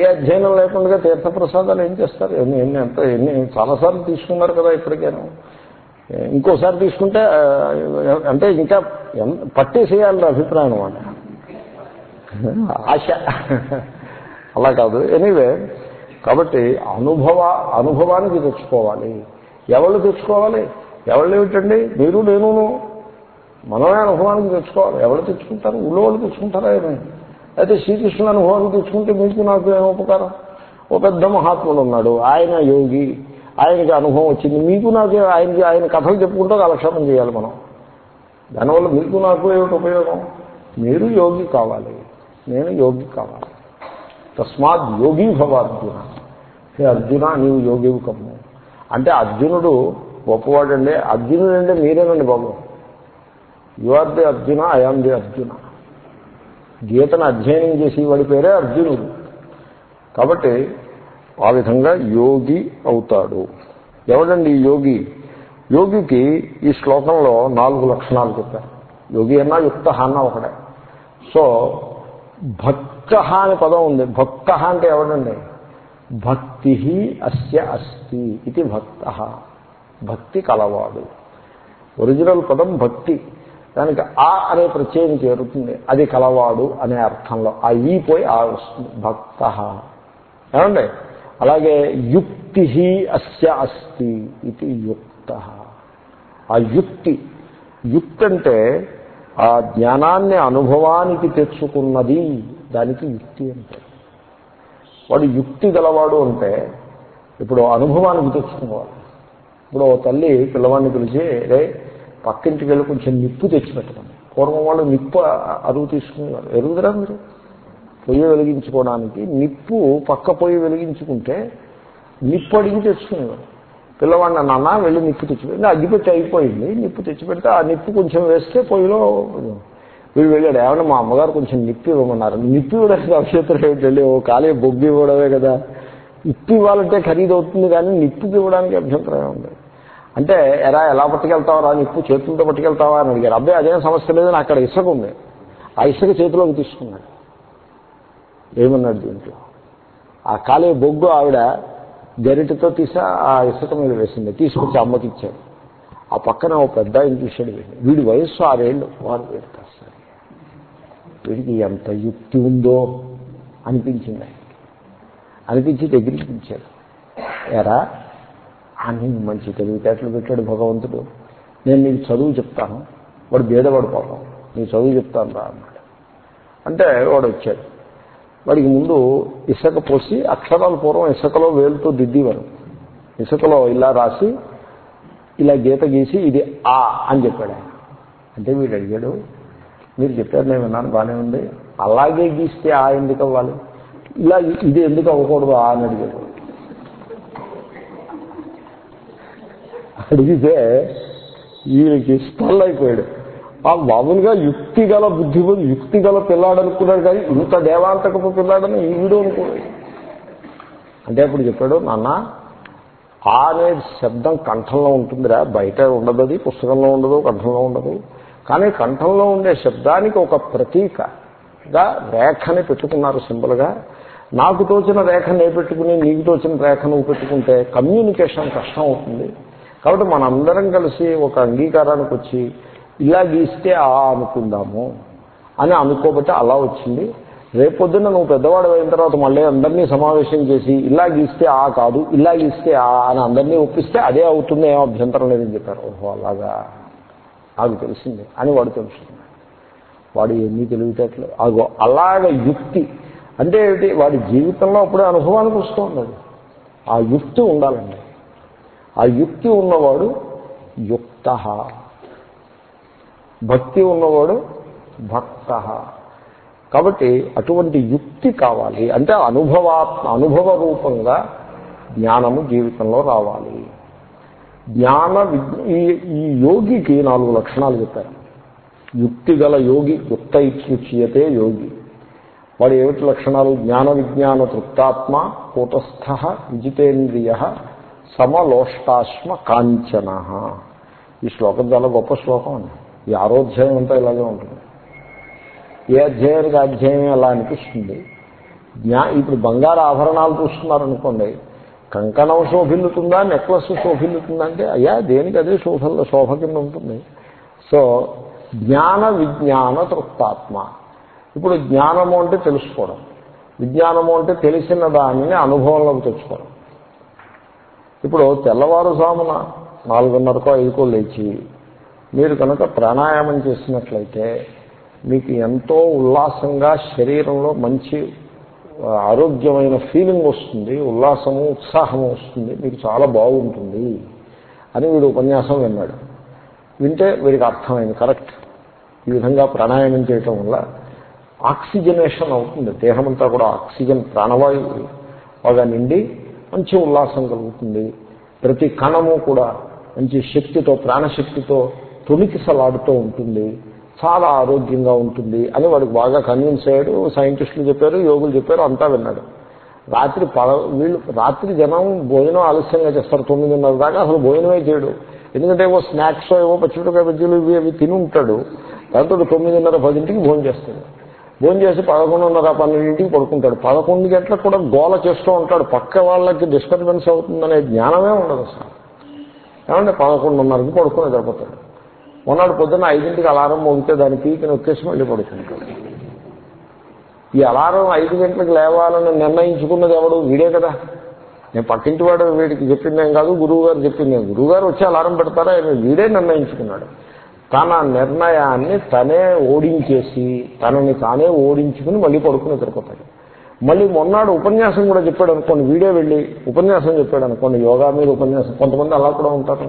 ఏ అధ్యయనం లేకుండా తీర్థప్రసాదాలు ఏం చేస్తారు? ఎన్ని ఎన్ని ఎంత ఎన్ని చాలాసార్లు తీసుకున్నారు కదా ఇప్పటికేనా ఇంకోసారి తీసుకుంటే అంటే ఇంకా పట్టేసేయాలి అభిప్రాయం అనమాట ఆశ. అలా కాదు. ఎనీవే కాబట్టి అనుభవ అనుభవానికి తెచ్చుకోవాలి. ఎవరు తెచ్చుకోవాలి? ఎవళ్ళు ఏమిటండి? మీరు నేనును. మనమే అనుభవానికి తెచ్చుకోవాలి. ఎవరు తెచ్చుకుంటారు? ఊళ్ళో వాళ్ళు తెచ్చుకుంటారా ఏమైనా అయితే శ్రీకృష్ణ అనుభవం తెచ్చుకుంటే మీకు నాకు ఏం ఉపకారం? ఓ పెద్ద మహాత్ముడు ఉన్నాడు ఆయన యోగి ఆయనకి అనుభవం వచ్చింది. మీకు నాకు ఆయనకి ఆయన కథలు చెప్పుకుంటూ కాలక్షేపం చేయాలి మనం. దానివల్ల మీకు నాకు ఏమిటి ఉపయోగం? మీరు యోగి కావాలి నేను యోగి కావాలి. తస్మాత్ యోగి భవ అర్జున. హే అర్జున నీవు యోగివు కమ్ము. అంటే అర్జునుడు గొప్పవాడండి. అర్జునుడు అంటే మీరేనండి బాబు. You are the Arjuna I am the Arjuna. గీతను అధ్యయనం చేసి వాడి పేరే అర్జునుడు. కాబట్టి ఆ విధంగా యోగి అవుతాడు. ఎవడండి యోగి? యోగికి ఈ శ్లోకంలో నాలుగు లక్షణాలు చెప్పారు. యోగి అన్నా యుక్త అన్న ఒకడే సో భక్త అనే పదం ఉంది. భక్త అంటే ఎవడండి భక్తి అస్య అస్తి ఇది భక్త. భక్తి కలవాడు. ఒరిజినల్ పదం భక్తి. దానికి ఆ అనే ప్రత్యయం చేరుతుంది. అది కలవాడు అనే అర్థంలో. ఆ ఈ పోయి ఆ వస్తుంది. భక్త. ఏమండి? అలాగే యుక్తి అస్య అస్తి ఇది యుక్త. ఆ యుక్తి. యుక్తి అంటే ఆ జ్ఞానాన్ని అనుభవానికి తెచ్చుకున్నది దానికి యుక్తి అంటే వాడు యుక్తి గలవాడు అంటే ఇప్పుడు అనుభవానికి తెచ్చుకున్నవాడు. ఇప్పుడు ఓ తల్లి పిల్లవాడిని పిలిచి రే పక్కింటికి వెళ్ళి కొంచెం నిప్పు తెచ్చిపెట్టడం పూర్వం వాళ్ళు నిప్పు అరువు తీసుకునేవారు. ఎరుగుదరా మీరు? పొయ్యి వెలిగించుకోవడానికి నిప్పు పక్క పొయ్యి వెలిగించుకుంటే నిప్పు అడిగి తెచ్చుకునేవారు. పిల్లవాడిని నాన్న వెళ్ళి నిప్పు తెచ్చిపెట్టి అగ్గిపెట్టి అయిపోయింది. నిప్పు తెచ్చిపెడితే ఆ నిప్పు కొంచెం వేస్తే పొయ్యిలో వీడు వెళ్ళాడు. ఏమన్నా మా అమ్మగారు కొంచెం నిప్పు ఇవ్వమన్నారు. నిప్పు ఇవ్వడానికి అభ్యంతరం ఏమిటండి ఓ ఖాళీ బొగ్గు ఇవ్వడమే కదా. ఇప్పు ఇవ్వాలంటే ఖరీదవుతుంది కానీ నిప్పుకి ఇవ్వడానికి అభ్యంతరం ఉంది అంటే ఎలా ఎలా పట్టుకెళ్తావా నిప్పు చేతులతో పట్టుకెళ్తావా? అని అడిగారు. అబ్బాయి అదేం సమస్య లేదని అక్కడ ఇసుక ఉంది. ఆ ఇసుక చేతిలోకి తీసుకున్నాడు. ఏమన్నాడు దీంట్లో? ఆ కాలే బొగ్గు ఆవిడ గరిటతో తీసి ఆ ఇసుక మీద వేసింది. తీసుకొచ్చి అమ్మకి ఇచ్చాడు. ఆ పక్కన ఒక పెద్ద ఆయన చూశాడు. వీడి వయస్సు ఆరేళ్ళు. వాడు వేడు కాస్తారు వీడికి ఎంత యుక్తి ఉందో అనిపించింది అనిపించి దగ్గరికి పిలిచాడు ఎరా అని మంచి తెలివితేటలు పెట్టాడు భగవంతుడు. నేను నీకు చదువు చెప్తాను. వాడు బేదవాడు పాపం. నీ చదువు చెప్తాను రా అన్నాడు. అంటే వాడు వచ్చాడు. వాడికి ముందు ఇసుక పోసి అక్షరాలు పూర్వం ఇసుకలో వేలుతో దిద్దేవారు. ఇసుకలో ఇలా రాసి ఇలా గీత గీసి ఇది ఆ అని చెప్పాడు ఆయన. అంటే వీడు అడిగాడు మీరు చెప్పారు నేను విన్నాను బాగానే ఉంది. అలాగే గీస్తే ఆ ఎందుకు అవ్వాలి? ఇలా ఇది ఎందుకు అవ్వకూడదు? ఆ అని అడిగాడు. అడిగితే వీళ్ళకి స్టల్ అయిపోయాడు ఆ మామూలుగా యుక్తి గల బుద్ధి యుక్తి గల పిల్లాడు అనుకున్నాడు కానీ ఇంత దేవాంతకపు పిల్లాడని వీడు అనుకోలేదు అంటే అప్పుడు చెప్పాడు నాన్న ఆ అనే శబ్దం కంఠంలో ఉంటుందిరా బయట ఉండదు అది పుస్తకంలో ఉండదు కంఠంలో ఉండదు. కానీ కంఠంలో ఉండే శబ్దానికి ఒక ప్రతీకగా రేఖని పెట్టుకున్నారు సింపుల్గా. నాకు తోచిన రేఖ నేను పెట్టుకుని నీకు తోచిన రేఖ నువ్వు పెట్టుకుంటే కమ్యూనికేషన్ కష్టం అవుతుంది. కాబట్టి మనందరం కలిసి ఒక అంగీకారానికి వచ్చి ఇలా గీస్తే ఆ అనుకుందాము అని అనుకోబట్టి అలా వచ్చింది. రేపొద్దున నువ్వు పెద్దవాడు అయిన తర్వాత మళ్ళీ అందరినీ సమావేశం చేసి ఇలా గీస్తే ఆ కాదు ఇలా గీస్తే ఆ అని అందరినీ ఒప్పిస్తే అదే అవుతుంది ఏం అభ్యంతరం లేదని చెప్పారు. ఓహో అలాగా? నాకు తెలిసింది అని వాడు తెలుస్తుంది వాడు ఎన్ని తెలివితేటలు అగో అలాగ యుక్తి. అంటే ఏమిటి? వాడి జీవితంలో అప్పుడే అనుభవానికి వస్తుంది ఉండదు ఆ యుక్తి ఉండాలండి. ఆ యుక్తి ఉన్నవాడు యుక్త. భక్తి ఉన్నవాడు భక్త. కాబట్టి అటువంటి యుక్తి కావాలి. అంటే అనుభవాత్మ అనుభవ రూపంగా జ్ఞానము జీవితంలో రావాలి. జ్ఞాన ఈ ఈ యోగికి నాలుగు లక్షణాలు చెప్పారు. యుక్తి గల యోగి యుక్త ఇత్యుచ్యతే యోగి. వాడు ఏమిటి లక్షణాలు? జ్ఞాన విజ్ఞాన తృప్తాత్మ కూటస్థ విజితేంద్రియ సమలోష్టాశ్మ కాంచన ఈ శ్లోకం చాలా గొప్ప శ్లోకం అండి. ఈ ఆరోధ్యాయం అంతా ఇలాగే ఉంటుంది. ఏ అధ్యాయానికి అధ్యాయం ఎలా అనిపిస్తుంది? జ్ఞా ఇప్పుడు బంగారు ఆభరణాలు చూస్తున్నారనుకోండి కంకణం శోభిల్లుతుందా నెక్లెస్ శోభిల్లుతుందా అంటే అయ్యా దేనికి అదే శోభ శోభ కింద ఉంటుంది? సో జ్ఞాన విజ్ఞాన తృప్తాత్మ. ఇప్పుడు జ్ఞానము అంటే తెలుసుకోవడం. విజ్ఞానము అంటే తెలిసిన దానిని అనుభవంలోకి తెచ్చుకోవడం. ఇప్పుడు తెల్లవారుజామున నాలుగున్నరకో ఐదుకో లేచి మీరు కనుక ప్రాణాయామం చేసినట్లయితే మీకు ఎంతో ఉల్లాసంగా శరీరంలో మంచి ఆరోగ్యమైన ఫీలింగ్ వస్తుంది ఉల్లాసము ఉత్సాహము వస్తుంది మీకు చాలా బాగుంటుంది అని వీడు ఉపన్యాసం విన్నాడు. వింటే వీడికి అర్థమైంది కరెక్ట్. ఈ విధంగా ప్రాణాయామం చేయటం వల్ల ఆక్సిజనేషన్ అవుతుంది. దేహమంతా కూడా ఆక్సిజన్ ప్రాణవాయువు బాగా నిండి మంచి ఉల్లాసం కలుగుతుంది. ప్రతి కణము కూడా మంచి శక్తితో ప్రాణశక్తితో తొలికిసలాడుతూ ఉంటుంది. చాలా ఆరోగ్యంగా ఉంటుంది అని వాడికి బాగా కన్విన్స్ అయ్యాడు. సైంటిస్టులు చెప్పారు యోగులు చెప్పారు అంతా విన్నాడు. రాత్రి పద వీళ్ళు రాత్రి జనం భోజనం ఆలస్యంగా చేస్తారు. తొమ్మిదిన్నర దాకా అసలు భోజనమే చేయడు. ఎందుకంటే ఏవో స్నాక్స్ ఏవో పచ్చిమిరపకాయ బజ్జీలు ఇవి అవి తిని ఉంటాడు. దాంతో తొమ్మిదిన్నర పదింటికి భోజనం చేస్తాడు. భోజనం చేసి పదకొండున్నర పన్నెండింటికి పడుకుంటాడు. పదకొండు గంటలకు కూడా గోల చేస్తూ ఉంటాడు. పక్క వాళ్ళకి డిస్టర్బెన్స్ అవుతుందనే జ్ఞానమే ఉండదు అసలు ఏమంటే పదకొండున్నరకి పడుకుని నిద్రపోతాడు. మొన్నటి పొద్దున్న ఐదింటికి అలారం మోగితే దాని పీకి నొక్కేసి మళ్ళీ పడుకుంటాడు. ఈ అలారం ఐదు గంటలకు లేవాలని నిర్ణయించుకున్నది ఎవడు? వీడే కదా. నేను పక్కింటి వాడు వీడికి చెప్పిందేం కాదు గురువు గారు చెప్పింది గురువు గారు వచ్చి అలారం పెడతారా? వీడే నిర్ణయించుకున్నాడు. తన నిర్ణయాన్ని తనే ఓడించేసి తనని తానే ఓడించుకుని మళ్ళీ పడుకుని నిద్రపోతాడు. మళ్ళీ మొన్నాడు ఉపన్యాసం కూడా చెప్పాడు అనుకోండి వీడే వెళ్ళి ఉపన్యాసం చెప్పాడు అనుకోండి యోగా మీద ఉపన్యాసం కొంతమంది అలా కూడా ఉంటారు.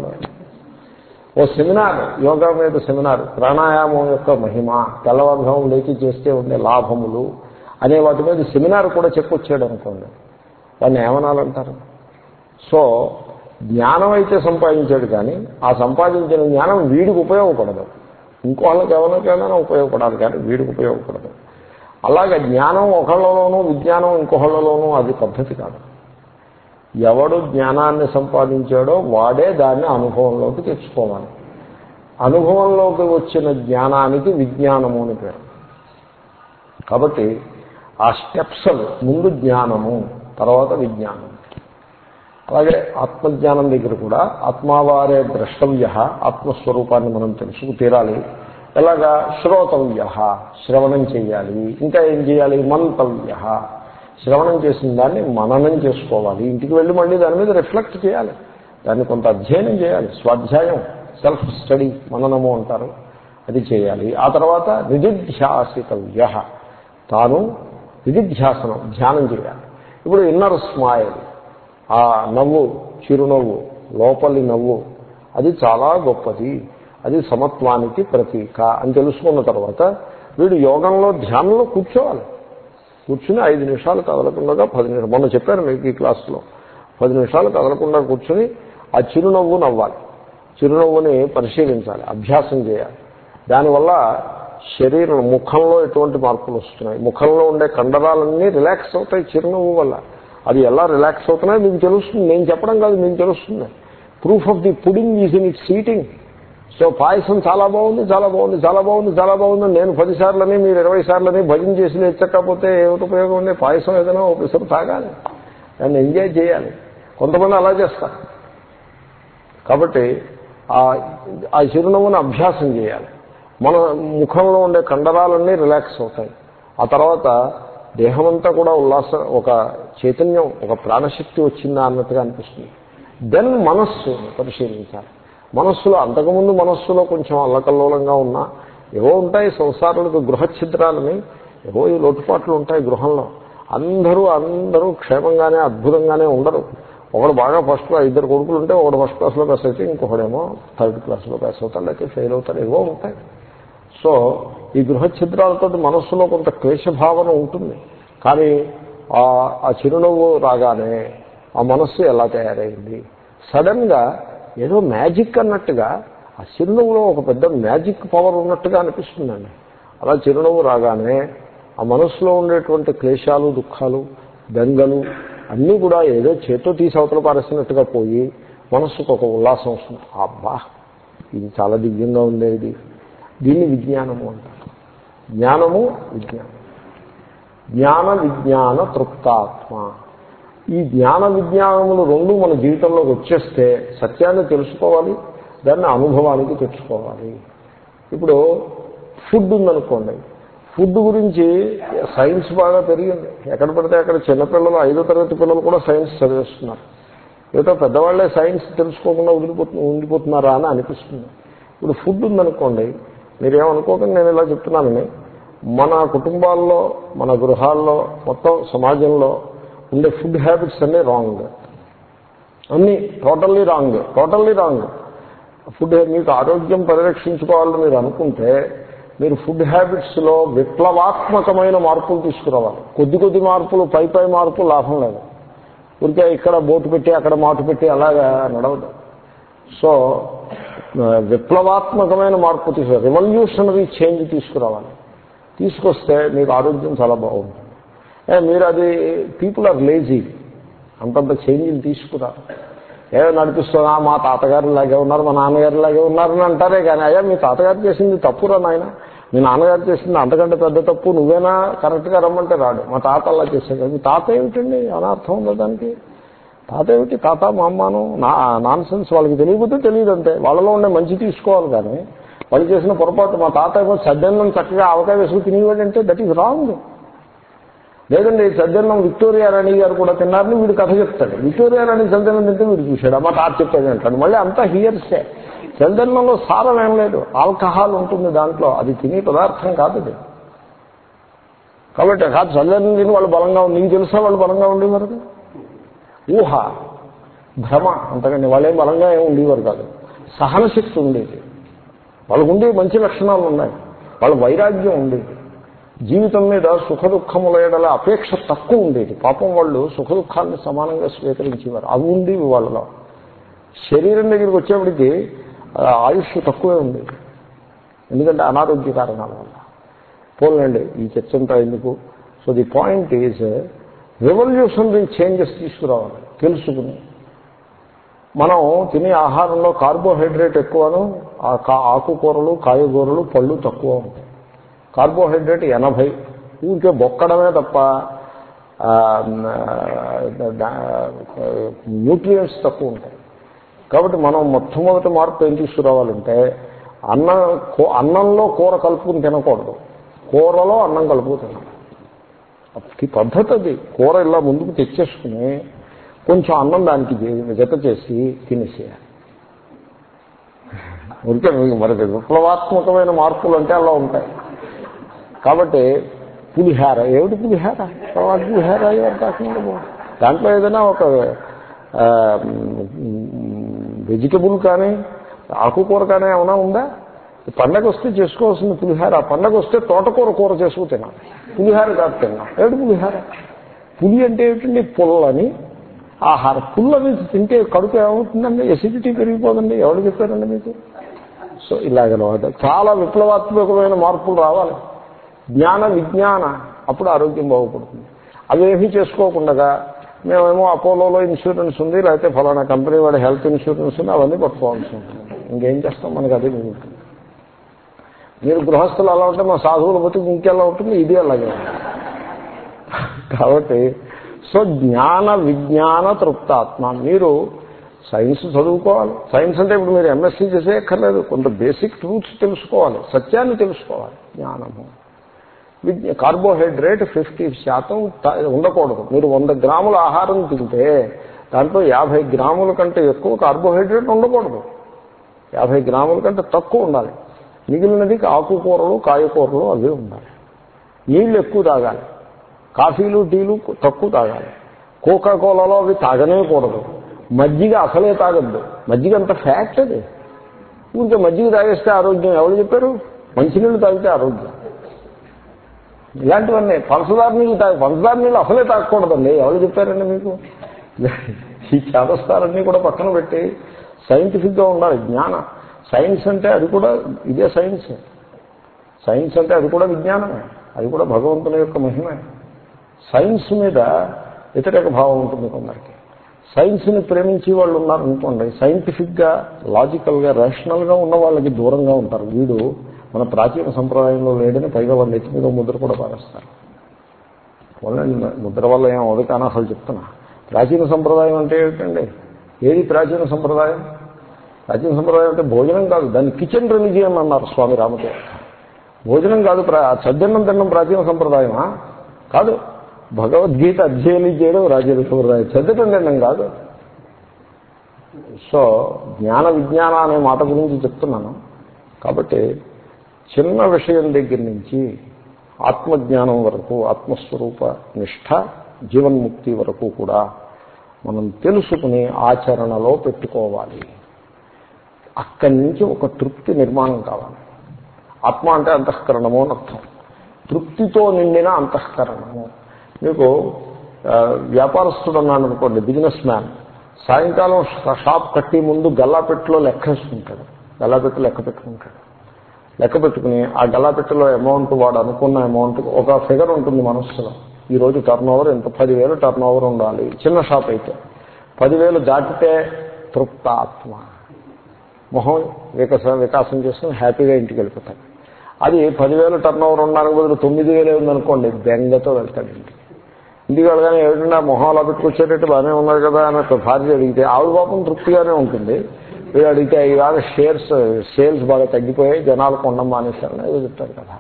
ఓ సెమినార్ యోగా మీద సెమినార్ ప్రాణాయామం యొక్క మహిమ తెల్లవారుఘం లేచి చేస్తే ఉండే లాభములు అనే వాటి మీద సెమినార్ కూడా చెప్పొచ్చాడు అనుకోండి. వాడిని ఏమనాలంటారు? సో జ్ఞానం అయితే సంపాదించాడు కానీ ఆ సంపాదించిన జ్ఞానం వీడికి ఉపయోగపడదు. ఇంకో వాళ్ళకి ఎవరికైనా ఉపయోగపడాలి కానీ వీడికి ఉపయోగపడదు. అలాగే జ్ఞానం ఒకళ్ళలోనూ విజ్ఞానం ఇంకొకళ్ళలోనూ అది పద్ధతి కాదు. ఎవడు జ్ఞానాన్ని సంపాదించాడో వాడే దాన్ని అనుభవంలోకి తెచ్చుకోవాలి. అనుభవంలోకి వచ్చిన జ్ఞానానికి విజ్ఞానము అని పేరు. కాబట్టి ఆ స్టెప్స్ ముందు జ్ఞానము తర్వాత విజ్ఞానం. అలాగే ఆత్మజ్ఞానం దగ్గర కూడా ఆత్మావారే ద్రష్టవ్య ఆత్మస్వరూపాన్ని మనం తెలుసుకు తీరాలి. ఎలాగా? శ్రోతవ్య శ్రవణం చేయాలి. ఇంకా ఏం చేయాలి? మంతవ్య. శ్రవణం చేసిన దాన్ని మననం చేసుకోవాలి. ఇంటికి వెళ్ళి మళ్ళీ దాని మీద రిఫ్లెక్ట్ చేయాలి. దాన్ని కొంత అధ్యయనం చేయాలి. స్వాధ్యాయం సెల్ఫ్ స్టడీ మననము అంటారు. అది చేయాలి. ఆ తర్వాత నిధిధ్యాసితవ్య. తాను నిధిధ్యాసనం ధ్యానం చేయాలి. ఇప్పుడు ఇన్నర్ స్మైల్. ఆ నవ్వు చిరునవ్వు లోపలి నవ్వు అది చాలా గొప్పది. అది సమత్వానికి ప్రతీక అని తెలుసుకున్న తర్వాత వీడు యోగంలో ధ్యానంలో కూర్చోవాలి. కూర్చుని ఐదు నిమిషాలు కదలకుండా పది నిమిషాలు మొన్న చెప్పాను మీకు ఈ క్లాస్లో పది నిమిషాలు కదలకుండా కూర్చుని ఆ చిరునవ్వు నవ్వాలి. చిరునవ్వుని పరిశీలించాలి అభ్యాసం చేయాలి. దానివల్ల శరీరం ముఖంలో ఎటువంటి మార్పులు వస్తున్నాయి? ముఖంలో ఉండే కండరాలన్నీ రిలాక్స్ అవుతాయి చిరునవ్వు వల్ల. అది ఎలా రిలాక్స్ అవుతున్నాయో మీకు తెలుస్తుంది. నేను చెప్పడం కాదు మీకు తెలుస్తుంది. Proof of the pudding is in it seating so పాయసం చాలా బాగుంది చాలా బాగుంది చాలా బాగుంది చాలా బాగుంది. నేను పది సార్లని మీరు ఇరవై సార్లని భజన చేసి లేచకపోతే ఏమిటి ఉపయోగం ఉంది? పాయసం ఏదైనా ఒకసారి తాగాలి. దాన్ని ఎంజాయ్ చేయాలి. కొంతమంది అలా చేస్తారు. కాబట్టి ఆ చిరునవ్వును అభ్యాసం చేయాలి. మన ముఖంలో ఉండే కండరాలన్నీ రిలాక్స్ అవుతాయి. ఆ తర్వాత దేహమంతా కూడా ఉల్లాసం ఒక చైతన్యం ఒక ప్రాణశక్తి వచ్చిందా అన్నట్టుగా అనిపిస్తుంది. దెన్ మనస్సు పరిశీలించాలి. మనస్సులో అంతకుముందు మనస్సులో కొంచెం అల్లకల్లోలంగా ఉన్నా ఏవో ఉంటాయి సంసారాలకు గృహఛిద్రాలని ఏవో ఈ లోటుపాట్లు ఉంటాయి గృహంలో. అందరూ అందరూ క్షేమంగానే అద్భుతంగానే ఉండరు. ఒకడు బాగా ఫస్ట్ క్లాస్ ఇద్దరు కొడుకులు ఉంటే ఒకడు ఫస్ట్ క్లాస్లో పాస్ అయితే ఇంకొకడేమో థర్డ్ క్లాస్లో పాస్ అవుతాడు లేకపోతే ఫెయిల్ అవుతాడు ఏవో ఉంటాయి. సో ఈ గృహఛిద్రాలతో మనస్సులో కొంత క్లేశభావన ఉంటుంది. కానీ ఆ చిరునవ్వు రాగానే ఆ మనస్సు ఎలా తయారైంది? సడన్గా ఏదో మ్యాజిక్ అన్నట్టుగా ఆ చిరునవ్వులో ఒక పెద్ద మ్యాజిక్ పవర్ ఉన్నట్టుగా అనిపిస్తుందండి. అలా చిరునవ్వు రాగానే ఆ మనస్సులో ఉండేటువంటి క్లేశాలు దుఃఖాలు బెంగలు అన్నీ కూడా ఏదో చేతో తీసి అవతల పారేసినట్టుగా పోయి మనస్సుకు ఒక ఉల్లాసం వస్తుంది. అబ్బా! ఇది చాలా దివ్యంగా ఉండేది. ఇది దీన్ని విజ్ఞానము అంటారు. జ్ఞానము విజ్ఞానం. జ్ఞాన విజ్ఞాన తృప్తాత్మ. ఈ జ్ఞాన విజ్ఞానములు రెండు మన జీవితంలోకి వచ్చేస్తే సత్యాన్ని తెలుసుకోవాలి దాన్ని అనుభవానికి తెచ్చుకోవాలి. ఇప్పుడు ఫుడ్ ఉందనుకోండి. ఫుడ్ గురించి సైన్స్ బాగా పెరిగింది. ఎక్కడ పడితే అక్కడ చిన్నపిల్లలు ఐదో తరగతి పిల్లలు కూడా సైన్స్ చదివేస్తున్నారు. ఏదో పెద్దవాళ్ళే సైన్స్ తెలుసుకోకుండా వదిలిపోతు ఉండిపోతున్నారా అని అనిపిస్తుంది. ఇప్పుడు ఫుడ్ ఉందనుకోండి మీరేమనుకోకండి నేను ఇలా చెప్తున్నానని. మన కుటుంబాల్లో మన గృహాల్లో మొత్తం సమాజంలో ఉండే ఫుడ్ హ్యాబిట్స్ అన్నీ రాంగ్. అన్నీ totally wrong totally wrong. Food మీకు ఆరోగ్యం పరిరక్షించుకోవాలని మీరు అనుకుంటే మీరు ఫుడ్ హ్యాబిట్స్లో విప్లవాత్మకమైన మార్పులు తీసుకురావాలి. కొద్ది కొద్ది మార్పులు పై పై మార్పులు లాభం లేదు. ఊరికే ఇక్కడ బోటు పెట్టి అక్కడ మాటు పెట్టి అలాగా నడవదు సో విప్లవాత్మకమైన మార్పు తీసుకు రివల్యూషనరీ చేంజ్ తీసుకురావాలి. తీసుకొస్తే మీకు ఆరోగ్యం చాలా బాగుంటుంది. మీరు అది పీపుల్ ఆర్ లేజీ అంతంత చేంజ్లు తీసుకురా ఏదో నడిపిస్తున్నా మా తాతగారు లాగే ఉన్నారు మా నాన్నగారు లాగే ఉన్నారని అంటారే కానీ అయ్యా మీ తాతగారు చేసింది తప్పురా నాయన? మీ నాన్నగారు చేసింది అంతకంటే పెద్ద తప్పు నువ్వేనా? కరెక్ట్గా రమ్మంటే రాడు. మా తాత అలా చేశాడు. మీ తాత ఏమిటండి? అనార్థం ఉందా దానికి? తాతేమిటి తాత మా అమ్మను నా నాన్ సెన్స్ వాళ్ళకి తెలియకపోతే తెలియదు అంతే వాళ్ళలో ఉండే మంచి తీసుకోవాలి కానీ వాళ్ళు చేసిన పొరపాటు మా తాత ఏమో సద్దన్నం చక్కగా అవకాశం వేసుకుని తినేవాడంటే దట్ ఈజ్ రాంగ్ లేదండి సద్దన్నం విక్టోరియా రాణి గారు కూడా తిన్నారని వీడు కథ చెప్తాడు. విక్టోరియా రాణి సద్దన్నం తింటే వీడు చూశాడు. మా తాత చెప్పాడు అంటాడు. మళ్ళీ అంతా హియర్సే చందన్నంలో సారం ఏం లేదు. ఆల్కహాల్ ఉంటుంది దాంట్లో. అది తినే పదార్థం కాదు అది కాబట్టి కాదు చందన్నం తిని వాళ్ళు బలంగా ఉంది నీకు తెలుసా వాళ్ళు బలంగా ఉండేవారు? ఊహ భ్రమ అంతకండి వాళ్ళేం బలంగా ఏమి ఉండేవారు కాదు. సహనశక్తి ఉండేది. వాళ్ళకు ఉండే మంచి లక్షణాలు ఉన్నాయి. వాళ్ళ వైరాగ్యం ఉండేది. జీవితం మీద సుఖ దుఃఖముల ఎడల అపేక్ష తక్కువ ఉండేది. పాపం వాళ్ళు సుఖ దుఃఖాన్ని సమానంగా స్వీకరించేవారు. అవి ఉండేవి వాళ్ళలో. శరీరం దగ్గరికి వచ్చేప్పటికి ఆయుష్ తక్కువే ఉండేది. ఎందుకంటే అనారోగ్య కారణాల వల్ల. పోలండి ఈ చర్చ అంతా ఎందుకు? So the point is revolutionary changes తీసుకురావాలి తెలుసుకుని. మనం తినే ఆహారంలో కార్బోహైడ్రేట్ ఎక్కువను ఆకుకూరలు కాయగూరలు పళ్ళు తక్కువ ఉంటాయి. కార్బోహైడ్రేట్ ఎనభై. ఊరికే బొక్కడమే తప్ప న్యూట్రియంట్స్ తక్కువ ఉంటాయి. కాబట్టి మనం మొట్టమొదటి మార్పు ఏం తీసుకురావాలంటే అన్నం అన్నంలో కూర కలుపుకుని తినకూడదు. కూరలో అన్నం కలుపుకు తినాలి. పద్ధతి అది కూర ఇలా ముందుకు తెచ్చేసుకుని కొంచెం అన్నం దానికి జత చేసి తినేసేయాలి. ఉంటే మీకు మరి విప్లవాత్మకమైన మార్పులు అంటే అలా ఉంటాయి. కాబట్టి పులిహార ఏమిటి పులిహార? వాట్ పులిహార ఎవరు దాంట్లో ఏదైనా ఒక వెజిటబుల్ కానీ ఆకుకూర కానీ ఏమైనా ఉందా? పండగ వస్తే చేసుకోవాల్సిన పులిహార ఆ పండగ వస్తే తోటకూర కూర చేసుకు తినాలి. పులిహార కాదు తిన్నాం. ఏడు పులిహార? పులి అంటే ఏమిటండి? పుల్లని ఆహార. పుల్లని తింటే కడుపు ఏమవుతుందండి? ఎసిడిటీ పెరిగిపోదండి. ఎవరు చెప్పారండి మీకు? సో ఇలాగనమాట చాలా విప్లవాత్మకమైన మార్పులు రావాలి. జ్ఞాన విజ్ఞాన. అప్పుడు ఆరోగ్యం బాగుపడుతుంది. అవేమీ చేసుకోకుండా మేమేమో అపోలోలో ఇన్సూరెన్స్ ఉంది లేకపోతే ఫలానా కంపెనీ వాడి హెల్త్ ఇన్సూరెన్స్ ఉంది అవన్నీ పట్టుకోవాల్సి ఉంటుంది. ఇంకేం చేస్తాం? మనకి అదే మిగులుతుంది. మీరు గృహస్థులు అలా ఉంటే మా సాధువుల బతుకు ఇంకెలా ఉంటుంది? ఇది అలాగే కాబట్టి సో జ్ఞాన విజ్ఞాన తృప్తాత్మ. మీరు సైన్స్ చదువుకోవాలి. సైన్స్ అంటే ఇప్పుడు మీరు ఎంఎస్సీ చేసేయక్కర్లేదు. కొంత బేసిక్ ట్రూత్స్ తెలుసుకోవాలి. సత్యాన్ని తెలుసుకోవాలి. జ్ఞానము. విజ్ఞ కార్బోహైడ్రేట్ ఫిఫ్టీ శాతం ఉండకూడదు. మీరు వంద గ్రాముల ఆహారం తింటే దాంట్లో యాభై గ్రాముల కంటే ఎక్కువ కార్బోహైడ్రేట్ ఉండకూడదు. యాభై గ్రాముల కంటే తక్కువ ఉండాలి. మిగిలినది ఆకుకూరలు కాయకూరలు అవి ఉండాలి నీళ్ళు ఎక్కువ తాగాలి. కాఫీలు టీలు తక్కువ తాగాలి. కోకా కోలాలో అవి తాగనే కూడదు. మజ్జిగ అసలే తాగద్దు. మజ్జిగ అంత ఫ్యాక్ట్ అది. ఇంకా మజ్జిగ తాగేస్తే ఆరోగ్యం. ఎవరు చెప్పారు? మంచినీళ్ళు తాగితే ఆరోగ్యం. ఇలాంటివన్నీ పంచదార నీళ్ళు తాగి పంచదార నీళ్ళు అసలే తాగకూడదండి. ఎవరు చెప్పారండి మీకు? ఈ చేదస్తారన్నీ కూడా పక్కన పెట్టి సైంటిఫిక్గా ఉండాలి. జ్ఞాన. సైన్స్ అంటే అది కూడా ఇదే సైన్స్. సైన్స్ అంటే అది కూడా విజ్ఞానమే. అది కూడా భగవంతుని యొక్క మహిమే. సైన్స్ మీద వ్యతిరేక భావం ఉంటుంది కొందరికి. సైన్స్ని ప్రేమించి వాళ్ళు ఉన్నారనుకోండి సైంటిఫిక్గా లాజికల్గా రేషనల్గా ఉన్న వాళ్ళకి దూరంగా ఉంటారు. వీడు మన ప్రాచీన సంప్రదాయంలో లేడని పైగా వాళ్ళ ఎత్తి మీద ముద్ర కూడా పారేస్తారు. వాళ్ళని ముద్ర వల్ల ఏం అవదు కానీ అసలు చెప్తున్నా. ప్రాచీన సంప్రదాయం అంటే ఏమిటండి? ఏది ప్రాచీన సంప్రదాయం? ప్రాచీన సంప్రదాయం అంటే భోజనం కాదు. దాన్ని కిచెన్ రిలిజియన్ అన్నారు స్వామి రామదేవ్ భోజనం కాదు ప్రా సజ్జన్నం తినడం ప్రాచీన సంప్రదాయమా? కాదు. భగవద్గీత అధ్యయనం చేయడం రాజ్య సంప్రదాయం. చద్దటం తినడం కాదు. సో జ్ఞాన విజ్ఞాన అనే మాట గురించి చెప్తున్నాను. కాబట్టి చిన్న విషయం దగ్గర నుంచి ఆత్మజ్ఞానం వరకు ఆత్మస్వరూప నిష్ఠ జీవన్ముక్తి వరకు కూడా మనం తెలుసుకుని ఆచరణలో పెట్టుకోవాలి. అక్కడి నుంచి ఒక తృప్తి నిర్మాణం కావాలి. ఆత్మ అంటే అంతఃకరణము అని అర్థం. తృప్తితో నిండిన అంతఃకరణము. మీకు వ్యాపారస్తుడు అన్నాడు అనుకోండి బిజినెస్ మ్యాన్. సాయంకాలం షాప్ కట్టి ముందు గల్లాపెట్టులో లెక్కేసుకుంటాడు గల్లాపెట్టు లెక్క పెట్టుకుంటాడు. లెక్క పెట్టుకుని ఆ గల్లాపెట్టులో అమౌంట్ వాడు అనుకున్న అమౌంట్ ఒక ఫిగర్ ఉంటుంది మనస్సులో. ఈ రోజు టర్న్ ఓవర్ ఎంత? పదివేలు టర్న్ ఓవర్ ఉండాలి. చిన్న షాప్ అయితే. పదివేలు దాటితే తృప్తాత్మ. మొహం వికాస వికాసం చేసుకుని హ్యాపీగా ఇంటికి వెళ్ళిపోతాడు. అది పదివేలు టర్న్ ఓవర్ ఉండడానికి బదులు తొమ్మిది వేలు ఉందనుకోండి బెంగతో వెళ్తాడు ఇంటికి. ఇంటికి వెళ్ళగానే ఏమిటంటే మొహం అలా పెట్టుకొచ్చేటట్టు బాగానే ఉన్నారు కదా అని ఒక భార్య అడిగితే ఆవిడ పాపం తృప్తిగానే ఉంటుంది. వీడు అడిగితే ఈవేళ షేర్స్ సేల్స్ బాగా తగ్గిపోయాయి జనాలు కొండం మానేశారని ఏదో చెప్తారు కదా.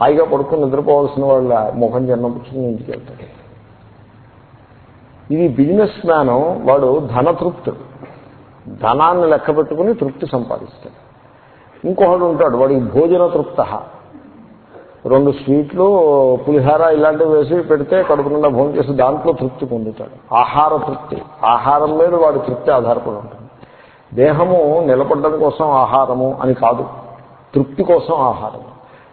హాయిగా పడుకుని నిద్రపోవాల్సిన వాళ్ళ ముఖం జన్మ పుచ్చుకుని ఇంటికి వెళ్తాడు. ఇది బిజినెస్ మ్యాన్ వాడు ధనతృప్తుడు. ధనాన్ని లెక్క పెట్టుకుని తృప్తి సంపాదిస్తాడు. ఇంకొకడు ఉంటాడు వాడికి భోజన తృప్త. రెండు స్వీట్లు పులిహార ఇలాంటివి వేసి పెడితే కడుపు నిండా భోజనం చేసి దాంట్లో తృప్తి పొందుతాడు. ఆహార తృప్తి. ఆహారం మీద వాడి తృప్తి ఆధారపడి ఉంటుంది. దేహము నిలబడడం కోసం ఆహారము అని కాదు. తృప్తి కోసం ఆహారం.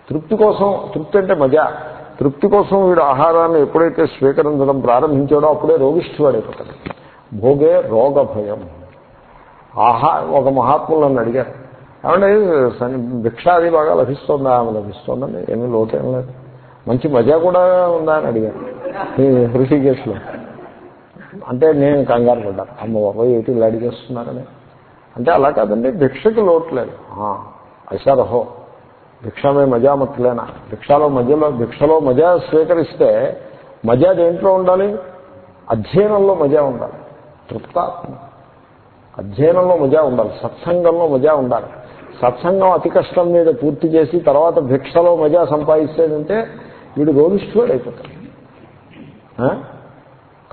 తృప్తి కోసం తృప్తి అంటే మజా. తృప్తి కోసం వీడు ఆహారాన్ని ఎప్పుడైతే స్వీకరించడం ప్రారంభించాడో అప్పుడే రోగిష్ఠువాడైపోతాడు భోగే రోగ భయం. ఆహా ఒక మహాత్ములు నన్ను అడిగారు. ఏమంటే సని భిక్ష అది బాగా లభిస్తుందా? ఆమె లభిస్తుందండి. ఏమీ లోటేం లేదు. మంచి మజా కూడా ఉందా అని అడిగారు. ఈ హృషికేశ్లో అంటే నేను కంగారు పడ్డాను. అమ్మ బాబాయ్ ఏంటి ఇలా అడిగేస్తున్నారని అంటే అలా కాదండి భిక్షకి లోటు లేదు. భిక్షమే మజా మత్తులేనా? భిక్షలో మధ్యలో భిక్షలో మజా స్వీకరిస్తే మజా దేంట్లో ఉండాలి? అధ్యయనంలో మజా ఉండాలి. తృప్తాత్మ. అధ్యయనంలో మజా ఉండాలి సత్సంగంలో మజా ఉండాలి. సత్సంగం అతి కష్టం మీద పూర్తి చేసి తర్వాత భిక్షలో మజా సంపాదిస్తాడంటే వీడు రోగిష్ఠుడు అయిపోతాడు. ఆ?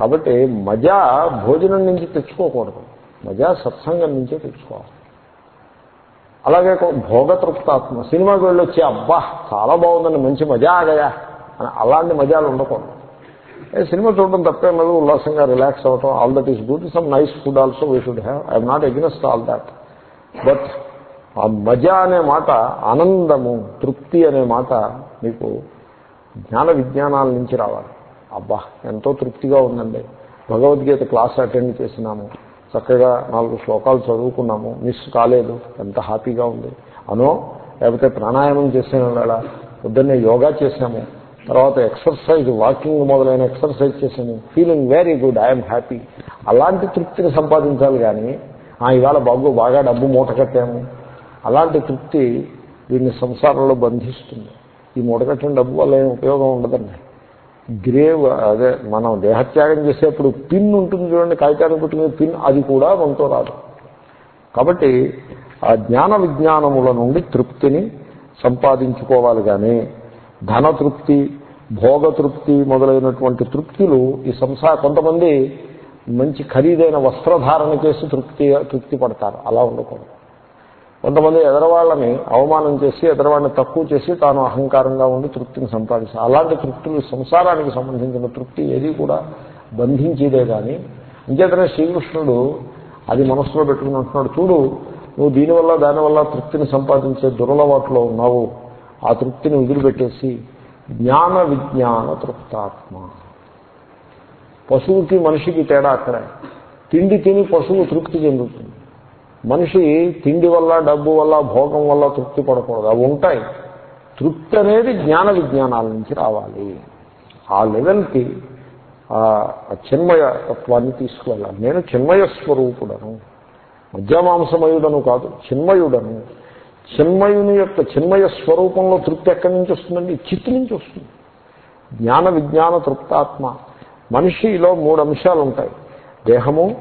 కాబట్టి మజా భోజనం నుంచి తెచ్చుకోకూడదు. మజా సత్సంగం నుంచే తెచ్చుకోవాలి. అలాగే భోగతృప్తాత్మ. సినిమాకి వెళ్ళి వచ్చి అబ్బా చాలా బాగుందండి మంచి మజా ఆగయా అని అలాంటి మజాలు ఉండకూడదు. సినిమా చూడడం తప్పే లేదు ఉల్లాసంగా రిలాక్స్ అవ్వటం all that is good some nice food also we should have I'm not against all that but ఆ మజా అనే మాట ఆనందము తృప్తి అనే మాట మీకు జ్ఞాన విజ్ఞానాల నుంచి రావాలి. అబ్బా ఎంతో తృప్తిగా ఉందండి. భగవద్గీత క్లాస్ అటెండ్ చేసినాము. చక్కగా నాలుగు శ్లోకాలు చదువుకున్నాము. మిస్ కాలేదు. ఎంత హ్యాపీగా ఉంది. అనో లేకపోతే ప్రాణాయామం చేసిన వేళ పొద్దున్నే యోగా చేసాము తర్వాత ఎక్సర్సైజ్ వాకింగ్ మొదలైన ఎక్సర్సైజ్ చేశాను. Feeling very good I'm happy అలాంటి తృప్తిని సంపాదించాలి కానీ ఇవాళ బాగు బాగా డబ్బు మూట కట్టాము. అలాంటి తృప్తి దీన్ని సంసారంలో బంధిస్తుంది. ఈ మూటకట్టిన డబ్బు వల్ల ఏం ఉపయోగం ఉండదండి. గ్రేవ్ అదే మనం దేహత్యాగం చేసేప్పుడు పిన్ ఉంటుంది చూడండి కాగితాన్ని పుట్టుకునే పిన్ అది కూడా మనతో రాదు. కాబట్టి ఆ జ్ఞాన విజ్ఞానముల నుండి తృప్తిని సంపాదించుకోవాలి కానీ ధనతృప్తి భోగతృప్తి మొదలైనటువంటి తృప్తులు ఈ సంసార కొంతమంది మంచి ఖరీదైన వస్త్రధారణ చేసి తృప్తి తృప్తి పడతారు. అలా ఉండకూడదు. కొంతమంది ఎదరవాళ్ళని అవమానం చేసి ఎదరవాళ్ళని తక్కువ చేసి తాను అహంకారంగా ఉండి తృప్తిని సంపాదిస్తారు అలాంటి తృప్తులు సంసారానికి సంబంధించిన తృప్తి ఏది కూడా బంధించేదే కానీ ఇంకేతనే శ్రీకృష్ణుడు అది మనసులో పెట్టుకుని ఉంటున్నాడు చూడు నువ్వు దీనివల్ల దానివల్ల తృప్తిని సంపాదించే దురలవాట్లో ఉన్నావు. ఆ తృప్తిని వదిలిపెట్టేసి జ్ఞాన విజ్ఞాన తృప్తాత్మ. పశువుకి మనిషికి తేడా అక్కడే. తిండి తిని పశువు తృప్తి చెందుతుంది. మనిషి తిండి వల్ల డబ్బు వల్ల భోగం వల్ల తృప్తి పడకూడదు. అవి ఉంటాయి. తృప్తి అనేది జ్ఞాన విజ్ఞానాల నుంచి రావాలి. ఆ లెవెల్కి చిన్మయ తత్వాన్ని తీసుకువెళ్ళాలి. నేను చిన్మయ స్వరూపుడను మధ్యమాంసమయుడను కాదు చిన్మయుడను. చిన్మయుని యొక్క చిన్మయ స్వరూపంలో తృప్తి ఎక్కడి నుంచి వస్తుందండి? చిత్తు నుంచి వస్తుంది. జ్ఞాన విజ్ఞాన తృప్తాత్మ. మనిషిలో మూడు అంశాలు ఉంటాయి. దేహము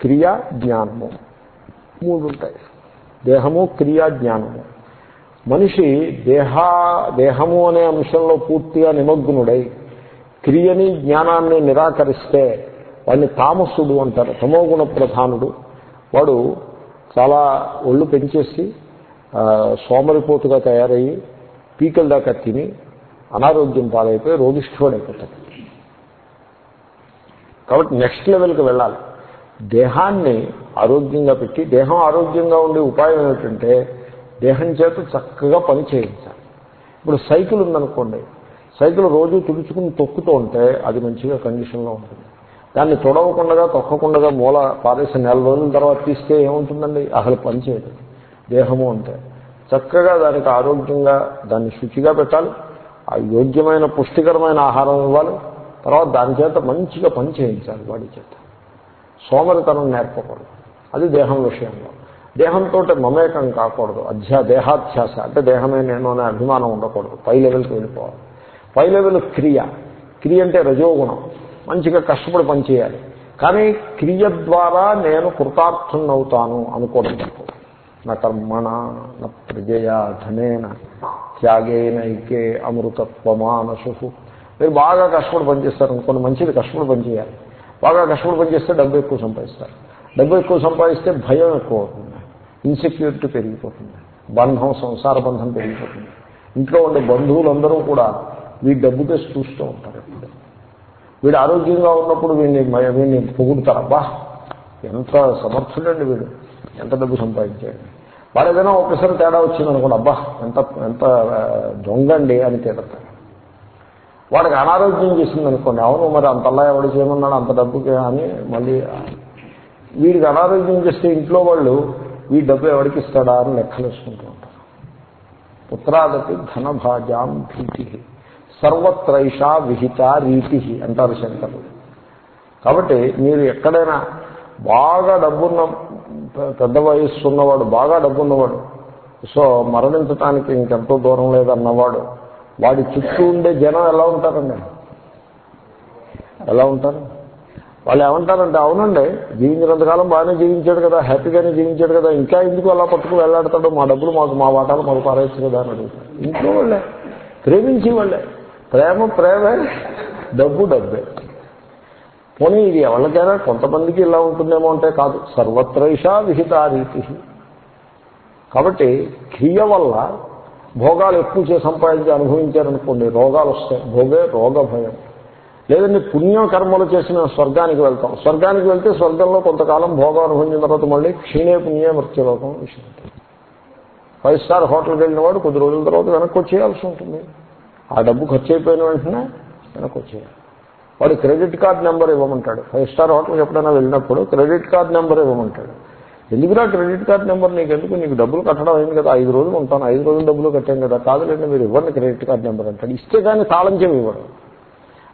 క్రియ జ్ఞానము. మూడు ఉంటాయి. దేహము క్రియా జ్ఞానము. మనిషి దేహ దేహము అనే అంశంలో పూర్తిగా నిమగ్నుడై క్రియని జ్ఞానాన్ని నిరాకరిస్తే వాడిని తామసుడు అంటారు. తమోగుణ ప్రధానుడు. వాడు చాలా ఒళ్ళు పెంచేసి సోమరిపోతుగా తయారయ్యి పీకల దాకా తిని అనారోగ్యం పాలైపోయి రోగిష్ఠుడైపోతాడు. కాబట్టి నెక్స్ట్ లెవెల్కి వెళ్ళాలి. దేహాన్ని ఆరోగ్యంగా పెట్టి దేహం ఆరోగ్యంగా ఉండే ఉపాయం ఏమిటంటే దేహం చేత చక్కగా పని చేయించాలి. ఇప్పుడు సైకిల్ ఉందనుకోండి సైకిల్ రోజు తుడుచుకుని తొక్కుతూ ఉంటే అది మంచిగా కండిషన్లో ఉంటుంది. దాన్ని తొడవకుండా తొక్కకుండా మూల పారేసి నెల రోజుల తర్వాత తీస్తే ఏముంటుందండి? అసలు పని చేయదు. దేహము అంటే. చక్కగా దానికి ఆరోగ్యంగా దాన్ని శుచిగా పెట్టాలి. ఆ యోగ్యమైన పుష్టికరమైన ఆహారం ఇవ్వాలి. తర్వాత దాని చేత మంచిగా పని చేయించాలి వాడి చేత. సోమరితనం నేర్పకూడదు. అది దేహం విషయంలో. దేహంతో మమేకం కాకూడదు. అధ్యా దేహాధ్యాస. అంటే దేహమే నేను అనే అభిమానం ఉండకూడదు. పై లెవెల్కి వెళ్ళిపోవాలి. పై లెవెల్ క్రియ. క్రియ అంటే రజోగుణం. మంచిగా కష్టపడి పనిచేయాలి కానీ క్రియ ద్వారా నేను కృతార్థున్నవుతాను అనుకోవడం తప్పు. నర్మణ నజయా ధనేన త్యాగేన ధనేన త్యాగేనైకే అమృతత్వమానసు మీరు బాగా కష్టపడి పనిచేస్తారు అనుకోండి మంచిది కష్టపడి పనిచేయాలి. బాగా కష్టపడి పనిచేస్తే డబ్బు ఎక్కువ సంపాదిస్తారు. డబ్బు ఎక్కువ సంపాదిస్తే భయం ఎక్కువ అవుతుంది. ఇన్సెక్యూరిటీ పెరిగిపోతుంది. బంధం సంసార బంధం పెరిగిపోతుంది. ఇంట్లో ఉండే బంధువులందరూ కూడా వీడి డబ్బుతో చూస్తూ ఉంటారు వీడు ఆరోగ్యంగా ఉన్నప్పుడు వీడిని వీడిని పొగుడుతారు. అబ్బా ఎంత సమర్థుడండి వీడు. ఎంత డబ్బు సంపాదించాడు. వాడు ఏదైనా ఒకసారి తేడా వచ్చిందనుకోండి అబ్బా ఎంత ఎంత దొంగండి అని తేడతారు వాడికి అనారోగ్యం చేసింది అనుకోండి అవును మరి అంతలా ఎవడు చేయమన్నాడు అంత డబ్బుకి అని మళ్ళీ వీడికి అనారోగ్యం చేస్తే ఇంట్లో వాళ్ళు ఈ డబ్బు ఎవరికి ఇస్తాడా? అని లెక్కలేసుకుంటూ ఉంటారు. పుత్రాదపి ధనభాజాం భీతి సర్వత్రైషా విహిత రీతి అంటారు శంకరుడు కాబట్టి మీరు ఎక్కడైనా బాగా డబ్బున్న పెద్ద వయస్సు ఉన్నవాడు బాగా డబ్బున్నవాడు. సో మరణించటానికి ఇంకెంతో దూరం లేదన్నవాడు. వాడి చుట్టూ ఉండే జనం ఎలా ఉంటారండి? ఎలా ఉంటారు? వాళ్ళు ఏమంటారంటే అవునండి జీవించినంతకాలం బాగానే జీవించాడు కదా హ్యాపీగానే జీవించాడు కదా ఇంకా ఎందుకు అలా పట్టుకుని వెళ్ళాడతాడు? మా డబ్బులు మాకు మా వాటాలు మాకు పారేచ్చు కదా అని అడుగుతారు. ఇంట్లో వాళ్ళే ప్రేమించి వాళ్ళే. ప్రేమ ప్రేమే డబ్బు డబ్బే. పోనీ ఇది ఎవరికైనా కొంతమందికి ఇలా ఉంటుందేమో అంటే కాదు. సర్వత్రైషా విహిత రీతి కాబట్టి క్రియ వల్ల భోగాలు ఎక్కువ చేసి సంపాదించి అనుభవించారనుకోండి రోగాలు వస్తాయి. భోగే రోగ భయం. లేదండి పుణ్యం కర్మలు చేసిన స్వర్గానికి వెళ్తాం. స్వర్గానికి వెళ్తే స్వర్గంలో కొంతకాలం భోగం అనుభవించిన తర్వాత మళ్ళీ క్షీణే పుణ్యే మృత్యులోకం విషయం. ఫైవ్ స్టార్ హోటల్కి వెళ్ళిన వాడు కొద్ది రోజుల తర్వాత వెనక్కి వచ్చేయాల్సి ఉంటుంది. ఆ డబ్బు ఖర్చు అయిపోయిన వెంటనే వెనక్కి వచ్చేయాలి. వాడు క్రెడిట్ కార్డ్ నెంబర్ ఇవ్వమంటాడు. ఫైవ్ స్టార్ హోటల్కి ఎప్పుడైనా వెళ్ళినప్పుడు క్రెడిట్ కార్డ్ నెంబర్ ఇవ్వమంటాడు. ఎందుకురా క్రెడిట్ కార్డ్ నెంబర్ నీకు ఎందుకు నీకు డబ్బులు కట్టడం అయింది కదా ఐదు రోజులు ఉంటాను ఐదు రోజులు డబ్బులు కట్టాం కదా కాదులేండి మీరు ఇవ్వండి క్రెడిట్ కార్డ్ నెంబర్ అంటాడు. ఇస్తే కానీ తాళం చెవి ఇవ్వడు.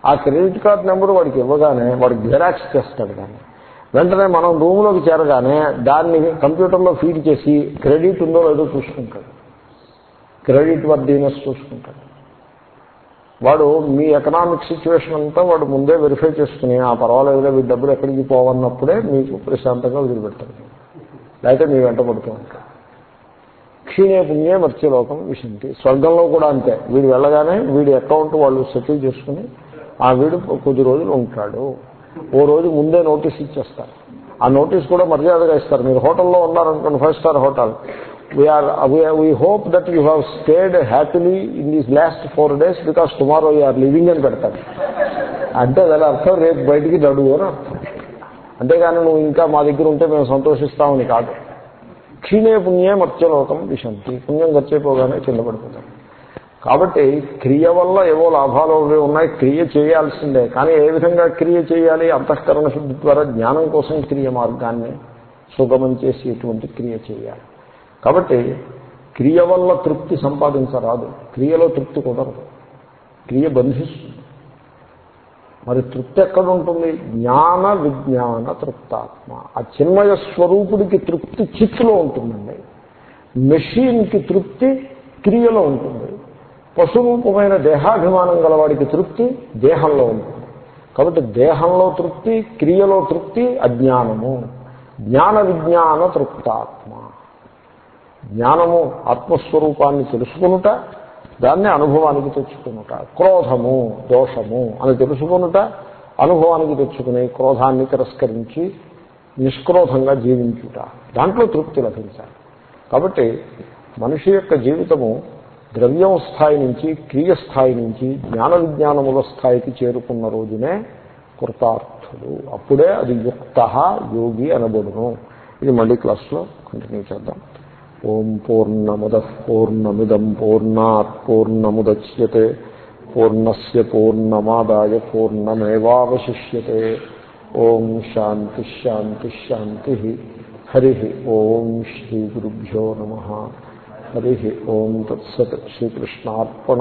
ఆ క్రెడిట్ కార్డ్ నెంబర్ వాడికి ఇవ్వగానే వాడు జెరాక్స్ చేస్తాడు కానీ. వెంటనే మనం రూమ్లోకి చేరగానే దాన్ని కంప్యూటర్లో ఫీడ్ చేసి క్రెడిట్ ఉందో లేదో చూసుకుంటాడు. క్రెడిట్ వర్దీనెస్ చూసుకుంటాడు. వాడు మీ ఎకనామిక్ సిచ్యువేషన్ అంతా వాడు ముందే వెరిఫై చేసుకుని ఆ పర్వాలేదులే మీ డబ్బులు ఎక్కడికి పోవన్నప్పుడే మీకు ప్రశాంతంగా వదిలిపెడతాడు. లేకపోతే మీ వెంట పడుతూ ఉంటాడు. క్షీణే పుణ్యే మత్స్యలోకం విషంతి స్వర్గంలో కూడా అంతే. వీడు వెళ్ళగానే వీడి అకౌంట్ వాళ్ళు సెటిల్ చేసుకుని ఆ వీడు కొద్ది రోజులు ఉంటాడు. ఓ రోజు ముందే నోటీస్ ఇచ్చేస్తారు. ఆ నోటీస్ కూడా మర్యాదగా ఇస్తారు. మీరు హోటల్లో ఉన్నారనుకోండి five star hotel. We're we hope that you stayed stayed happily in last last four days because you are leaving అని పెడతారు. అంటే దాని అర్థం? రేపు బయటికి నడువు అని అర్థం. అంతేగాని నువ్వు ఇంకా మా దగ్గర ఉంటే మేము సంతోషిస్తామని కాదు. క్షీణే పుణ్యే మత్స్యలోకం విషంతి పుణ్యం గచ్చిపోగానే కింద పడిపోతాం కాబట్టి క్రియ వల్ల ఏవో లాభాలు అవి ఉన్నాయి క్రియ చేయాల్సిందే. కానీ ఏ విధంగా క్రియ చేయాలి? అంతఃకరణ శుద్ధి ద్వారా జ్ఞానం కోసం క్రియ మార్గాన్ని సుగమం చేసి ఎటువంటి క్రియ చేయాలి. కాబట్టి క్రియ వల్ల తృప్తి సంపాదించరాదు. క్రియలో తృప్తి కుదరదు. క్రియ బంధిస్తుంది. మరి తృప్తి ఎక్కడ ఉంటుంది జ్ఞాన విజ్ఞాన తృప్తాత్మ. ఆ చిన్మయ స్వరూపుడికి తృప్తి చిత్తులో ఉంటుందండి. మెషిన్కి తృప్తి క్రియలో ఉంటుంది. పశురూపమైన దేహాభిమానం గలవాడికి తృప్తి దేహంలో ఉంటుంది. కాబట్టి దేహంలో తృప్తి క్రియలో తృప్తి అజ్ఞానము. జ్ఞాన విజ్ఞాన తృప్తాత్మ. జ్ఞానము ఆత్మస్వరూపాన్ని తెలుసుకునుట దాన్ని అనుభవానికి తెచ్చుకునుట. క్రోధము దోషము అని తెలుసుకునుట అనుభవానికి తెచ్చుకుని క్రోధాన్ని తిరస్కరించి నిష్క్రోధంగా జీవించుట. దాంట్లో తృప్తి లభించాలి. కాబట్టి మనిషి యొక్క జీవితము ద్రవ్యం స్థాయి నుంచి క్రియ స్థాయి నుంచి జ్ఞాన విజ్ఞానముల స్థాయికి చేరుకున్న రోజునే కృతార్థుడు అప్పుడే అది యుక్త యోగి అనబడును. ఇది మళ్ళీ క్లాస్లో కంటిన్యూ చేద్దాం. ॐ पूर्णमदः पूर्णमिदम् पूर्णात् पूर्णमुदच्यते, पूर्णस्य पूर्णमादाय पूर्णमेवावशिष्यते। ॐ शान्तिश्शान्तिश्शान्तिः हरिः ॐ श्रीगुरुभ्यो नमः। हरिः ॐ तत्सत् श्रीकृष्णार्पणम्।